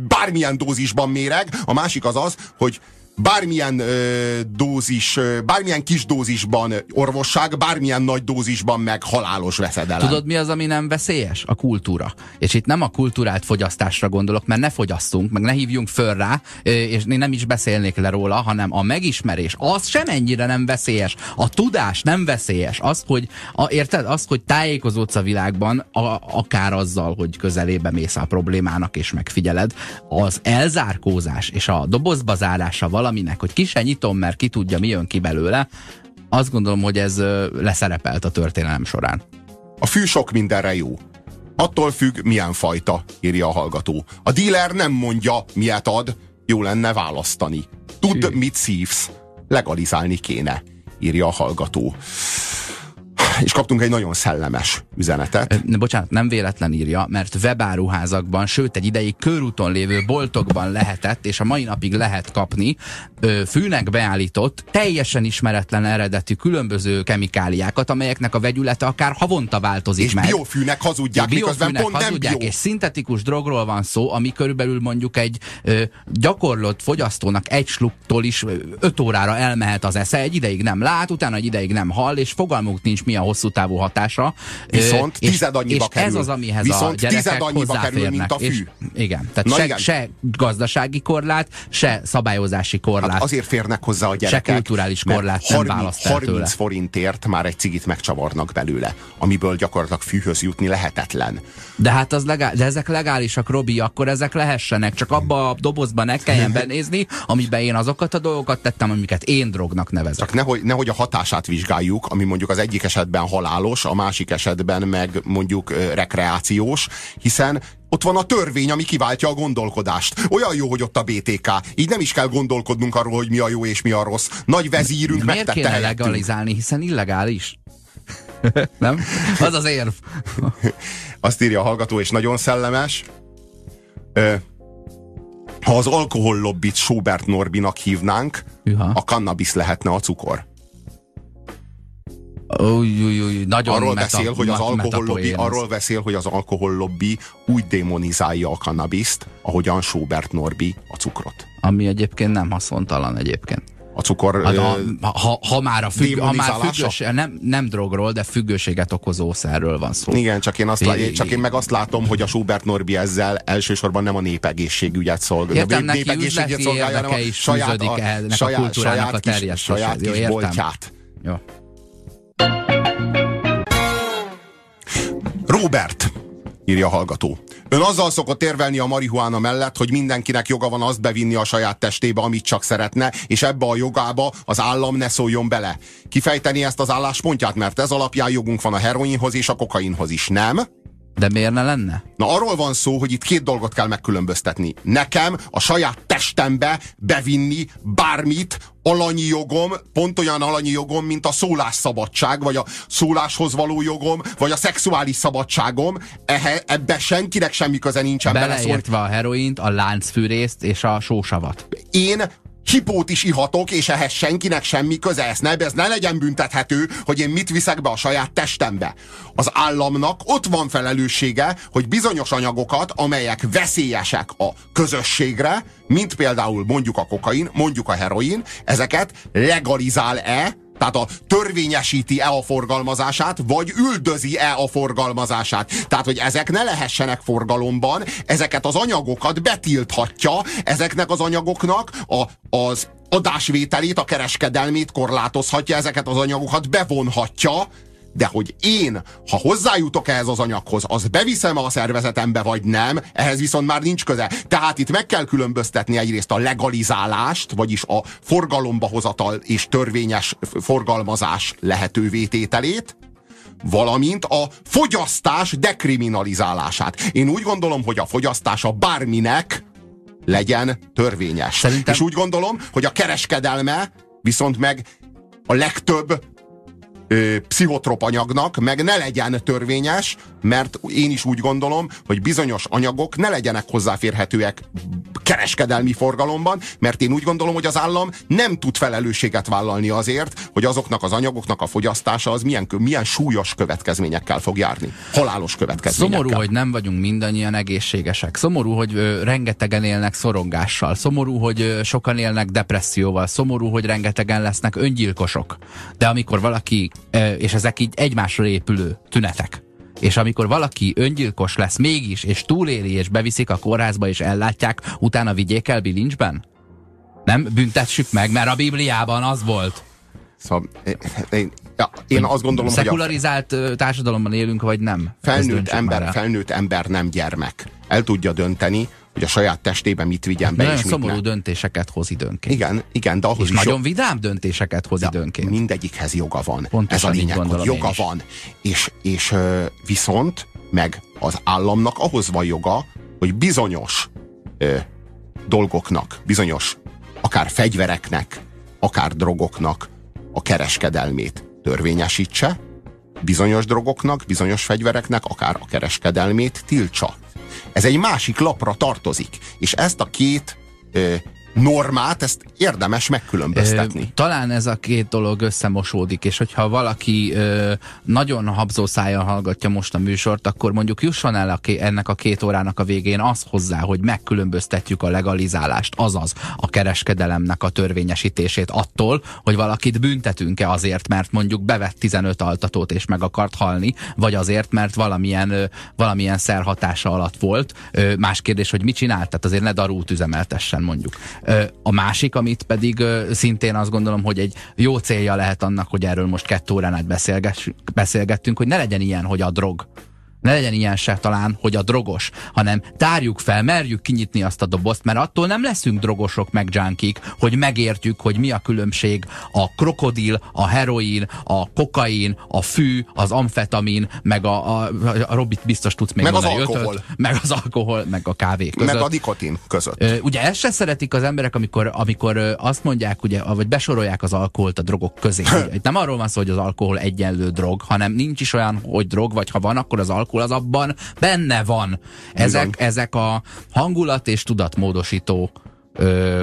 bármilyen dózisban méreg, a másik az az, hogy bármilyen ö, dózis, ö, bármilyen kis dózisban orvosság, bármilyen nagy dózisban meg halálos veszedelem. Tudod, mi az, ami nem veszélyes? A kultúra. És itt nem a kulturált fogyasztásra gondolok, mert ne fogyasszunk, meg ne hívjunk föl rá, és én nem is beszélnék le róla, hanem a megismerés, az sem ennyire nem veszélyes. A tudás nem veszélyes. Az, hogy, a, érted? Az, hogy tájékozódsz a világban, a, akár azzal, hogy közelébe mész a problémának és megfigyeled, az elzárkózás és a dobozba zárása valaminek, hogy ki se nyitom, mert ki tudja, mi jön ki belőle, azt gondolom, hogy ez leszerepelt a történelem során. A fű sok mindenre jó. Attól függ, milyen fajta, írja a hallgató. A díler nem mondja, miért ad, jó lenne választani. Tudd, Hű. mit szívsz. Legalizálni kéne, írja a hallgató. És kaptunk egy nagyon szellemes üzenetet. Ne, bocsánat, nem véletlen írja, mert webáruházakban, sőt egy ideig körúton lévő boltokban lehetett, és a mai napig lehet kapni ö, fűnek beállított, teljesen ismeretlen eredetű különböző kemikáliákat, amelyeknek a vegyülete akár havonta változik És meg. biofűnek hazudják, biofűnek pont nem hazudják, bio. és szintetikus drogról van szó, ami körülbelül mondjuk egy ö, gyakorlott fogyasztónak egy sluktól is ö, öt órára elmehet az esze, egy ideig nem lát, utána egy ideig nem hall, és fogalmuk nincs mi a hosszú távú hatása. Viszont és- tized annyiba és kerül. ez az, amihez Viszont a gyerekek annyiba kerül, mint a hozzáférnek. fű. És, igen, tehát Na se, igen. se gazdasági korlát, se szabályozási korlát. Hát azért férnek hozzá a gyerekek. kulturális mert korlát nem 30, választ el 30 tőle. forintért már egy cigit megcsavarnak belőle, amiből gyakorlatilag fűhöz jutni lehetetlen. De hát az legál, de ezek legálisak, Robi, akkor ezek lehessenek. Csak abba a dobozba ne kelljen benézni, amiben én azokat a dolgokat tettem, amiket én drognak nevezek. Csak nehogy, nehogy a hatását vizsgáljuk, ami mondjuk az egyik esetben halálos, a másik esetben meg mondjuk rekreációs, hiszen ott van a törvény, ami kiváltja a gondolkodást. Olyan jó, hogy ott a BTK. Így nem is kell gondolkodnunk arról, hogy mi a jó és mi a rossz. Nagy vezírünk Miért megtette kéne helyettünk. legalizálni, hiszen illegális? [laughs] nem? Az az érv. [laughs] Azt írja a hallgató, és nagyon szellemes. Ö, ha az alkohollobbit Schubert Norbinak hívnánk, Hűha. a cannabis lehetne a cukor. Új, új, új, nagyon Arról meta, beszél, hogy az metapoén ez. arról beszél, hogy az alkohollobbi úgy démonizálja a kannabiszt, ahogyan Schubert Norbi a cukrot. Ami egyébként nem haszontalan egyébként. A cukor... Hát, ha, ha, ha, már a függ, ha már függőség, nem, nem drogról, de függőséget okozó szerről van szó. igen, csak én, azt I- csak én meg azt látom, hogy a Schubert Norbi ezzel elsősorban nem a népegészségügyet szolgálja. Értem, a népegészségügyet üzleti érdeke is fűződik ennek a kultúrának a kis, saját kis boltját. Jó. Robert, írja a hallgató. Ön azzal szokott érvelni a marihuána mellett, hogy mindenkinek joga van azt bevinni a saját testébe, amit csak szeretne, és ebbe a jogába az állam ne szóljon bele. Kifejteni ezt az álláspontját, mert ez alapján jogunk van a heroinhoz és a kokainhoz is, nem? De miért ne lenne? Na arról van szó, hogy itt két dolgot kell megkülönböztetni. Nekem a saját testembe bevinni bármit, alanyi jogom, pont olyan alanyi jogom, mint a szólásszabadság, vagy a szóláshoz való jogom, vagy a szexuális szabadságom. Ehe, ebbe senkinek semmi köze nincsen. Beleértve a heroint, a láncfűrészt és a sósavat. Én hipót is ihatok, és ehhez senkinek semmi köze. Ez ne, ez ne legyen büntethető, hogy én mit viszek be a saját testembe. Az államnak ott van felelőssége, hogy bizonyos anyagokat, amelyek veszélyesek a közösségre, mint például mondjuk a kokain, mondjuk a heroin, ezeket legalizál-e, tehát a törvényesíti-e a forgalmazását, vagy üldözi-e a forgalmazását. Tehát, hogy ezek ne lehessenek forgalomban, ezeket az anyagokat betilthatja, ezeknek az anyagoknak a, az adásvételét, a kereskedelmét korlátozhatja, ezeket az anyagokat bevonhatja, de hogy én, ha hozzájutok ehhez az anyaghoz, az beviszem a szervezetembe, vagy nem, ehhez viszont már nincs köze. Tehát itt meg kell különböztetni egyrészt a legalizálást, vagyis a forgalomba hozatal és törvényes forgalmazás lehetővé tételét, valamint a fogyasztás dekriminalizálását. Én úgy gondolom, hogy a fogyasztása bárminek legyen törvényes. Szerintem... És úgy gondolom, hogy a kereskedelme viszont meg a legtöbb ö, pszichotrop anyagnak meg ne legyen törvényes, mert én is úgy gondolom, hogy bizonyos anyagok ne legyenek hozzáférhetőek kereskedelmi forgalomban, mert én úgy gondolom, hogy az állam nem tud felelősséget vállalni azért, hogy azoknak az anyagoknak a fogyasztása az milyen, milyen súlyos következményekkel fog járni. Halálos következményekkel. Szomorú, hogy nem vagyunk mindannyian egészségesek. Szomorú, hogy ö, rengetegen élnek szorongással. Szomorú, hogy ö, sokan élnek depresszióval. Szomorú, hogy rengetegen lesznek öngyilkosok. De amikor valaki, és ezek így egymásra épülő tünetek, és amikor valaki öngyilkos lesz mégis, és túléli, és beviszik a kórházba, és ellátják, utána vigyék el bilincsben? Nem büntessük meg, mert a Bibliában az volt. Szóval én, ja, én azt gondolom, Szekularizált hogy a társadalomban élünk, vagy nem? Felnőtt ember, felnőtt ember nem gyermek. El tudja dönteni, hogy a saját testében mit vigyen be, Nagyon és mit szomorú ne. döntéseket hoz időnként. Igen, igen, de ahhoz És is nagyon jog- vidám döntéseket hoz de időnként. mindegyikhez joga van. Pontosan Ez a lényeg, hogy joga van. És, és viszont meg az államnak ahhoz van joga, hogy bizonyos ö, dolgoknak, bizonyos akár fegyvereknek, akár drogoknak a kereskedelmét törvényesítse, bizonyos drogoknak, bizonyos fegyvereknek akár a kereskedelmét tiltsa. Ez egy másik lapra tartozik, és ezt a két ö, normát, ezt érdemes megkülönböztetni. Ö, talán ez a két dolog összemosódik, és hogyha valaki ö, nagyon habzószájjal hallgatja most a műsort, akkor mondjuk jusson el a ké, ennek a két órának a végén az hozzá, hogy megkülönböztetjük a legalizálást, azaz a kereskedelemnek a törvényesítését attól, hogy valakit büntetünk-e azért, mert mondjuk bevett 15 altatót és meg akart halni, vagy azért, mert valamilyen, ö, valamilyen szerhatása alatt volt. Ö, más kérdés, hogy mit csinált, tehát azért ne darút üzemeltessen mondjuk. A másik, amit pedig szintén azt gondolom, hogy egy jó célja lehet annak, hogy erről most kettő órán át beszélgettünk, hogy ne legyen ilyen, hogy a drog. Ne legyen ilyen se talán, hogy a drogos, hanem tárjuk fel, merjük kinyitni azt a dobozt, mert attól nem leszünk drogosok meg junkik, hogy megértjük, hogy mi a különbség a krokodil, a heroin, a kokain, a fű, az amfetamin, meg a, a, a Robit biztos tudsz még Meg az alkohol. ötöt, meg az alkohol, meg a kávé között. Meg a nikotin között. Ö, ugye ezt se szeretik az emberek, amikor, amikor azt mondják, ugye, vagy besorolják az alkoholt a drogok közé. Ugye, [laughs] Itt nem arról van szó, hogy az alkohol egyenlő drog, hanem nincs is olyan, hogy drog, vagy ha van, akkor az alkohol az abban benne van. Ezek, ezek a hangulat és tudatmódosító ö,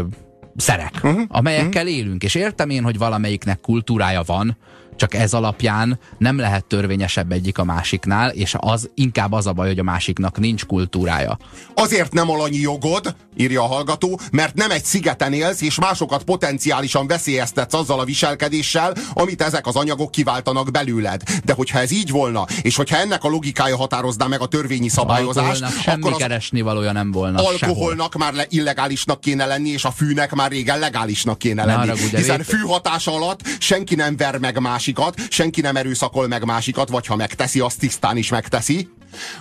szerek, uh-huh, amelyekkel uh-huh. élünk. És értem én, hogy valamelyiknek kultúrája van, csak ez alapján nem lehet törvényesebb egyik a másiknál, és az inkább az a baj, hogy a másiknak nincs kultúrája. Azért nem alanyi jogod, írja a hallgató, mert nem egy szigeten élsz, és másokat potenciálisan veszélyeztetsz azzal a viselkedéssel, amit ezek az anyagok kiváltanak belőled. De hogyha ez így volna, és hogyha ennek a logikája határozná meg a törvényi szabályozást, akkor az keresni valója nem volna sehol. alkoholnak már le, illegálisnak kéne lenni, és a fűnek már régen legálisnak kéne Ne lenni. haragudj, Hiszen rét- fű hatása alatt senki nem ver meg másikat, senki nem erőszakol meg másikat, vagy ha megteszi, azt tisztán is megteszi.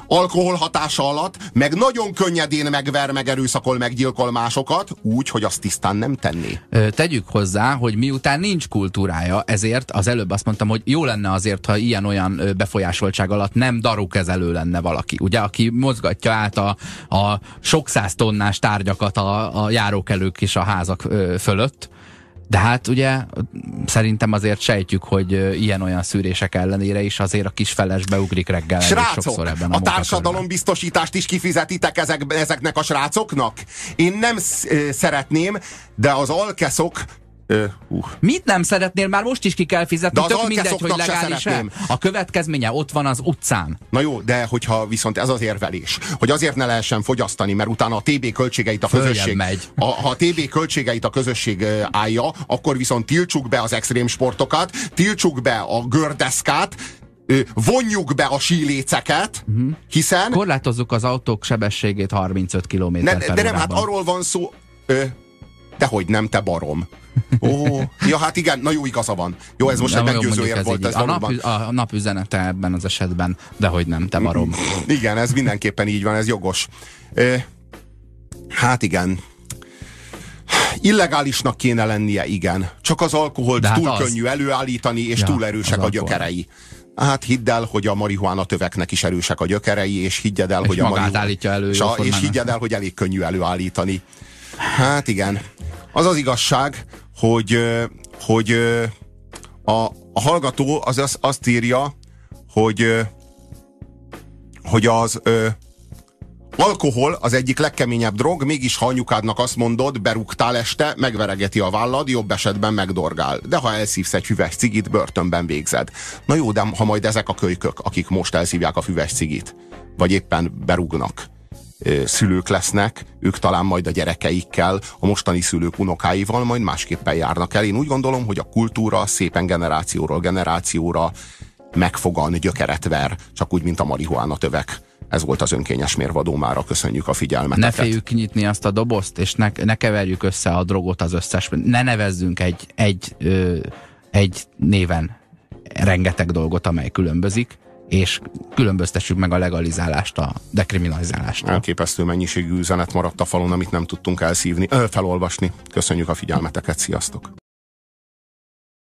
Alkohol hatása alatt meg nagyon könnyedén megver, meg erőszakol, meggyilkol másokat, úgy, hogy azt tisztán nem tenné. Ö, Tegyük hozzá, hogy miután nincs kultúrája, ezért az előbb azt mondtam, hogy jó lenne azért, ha ilyen-olyan befolyásoltság alatt nem darukezelő lenne valaki, ugye, aki mozgatja át a, a sok száz tonnás tárgyakat a, a járókelők és a házak fölött. De hát ugye szerintem azért sejtjük, hogy ilyen-olyan szűrések ellenére is azért a kis feles beugrik reggel Srácok, sokszor ebben a, a társadalombiztosítást is kifizetitek ezek, ezeknek a srácoknak? Én nem szeretném, de az alkeszok Ö, uh. Mit nem szeretnél? Már most is ki kell fizetni, De az tök mindegy, hogy legális-e. szeretném. A következménye ott van az utcán. Na jó, de hogyha viszont ez az érvelés, hogy azért ne lehessen fogyasztani, mert utána a TB költségeit a Följebb közösség, megy. A, ha a TB költségeit a közösség állja, akkor viszont tiltsuk be az extrém sportokat, tiltsuk be a gördeszkát, vonjuk be a síléceket, Mhm. hiszen Korlátozzuk az autók sebességét 35 km ne, de nem, hát arról van szó, ö, Dehogy nem, te barom. Ó, ja, hát igen, na jó, igaza van. Jó, ez most De egy meggyőző ér volt. Ez a, nap, a nap üzenete ebben az esetben, de hogy nem, te barom. Igen, ez mindenképpen így van, ez jogos. Hát igen. Illegálisnak kéne lennie, igen. Csak az alkoholt De hát túl az. könnyű előállítani, és Ja, túl erősek a gyökerei. Hát hidd el, hogy a marihuána töveknek is erősek a gyökerei, és higgyed el, És hogy a magát állítja elő és, jó a, és higgyed el, hogy elég könnyű előállítani. Hát igen. Az az igazság, hogy, hogy a, a hallgató az, az azt írja, hogy hogy az ö, alkohol az egyik legkeményebb drog, mégis ha anyukádnak azt mondod, berúgtál este, megveregeti a vállad, jobb esetben megdorgál. De ha elszívsz egy füves cigit, börtönben végzed. Na jó, de ha majd ezek a kölykök, akik most elszívják a füves cigit, vagy éppen berúgnak, szülők lesznek, ők talán majd a gyerekeikkel, a mostani szülők unokáival majd másképpen járnak el. Én úgy gondolom, hogy a kultúra szépen generációról generációra megfogan, gyökeret ver, csak úgy, mint a marihuána tövek. Ez volt az önkényes mérvadó mára. Köszönjük a Ne figyelmeteket. féljük kinyitni azt a dobozt, és ne, ne keverjük össze a drogot az összes. Ne nevezzünk egy, egy, ö, egy néven rengeteg dolgot, amely különbözik, és különböztessük meg a legalizálást a dekriminalizálást. Elképesztő mennyiségű üzenet maradt a falon, amit nem tudtunk elszívni, ö, felolvasni. Köszönjük a figyelmeteket, sziasztok!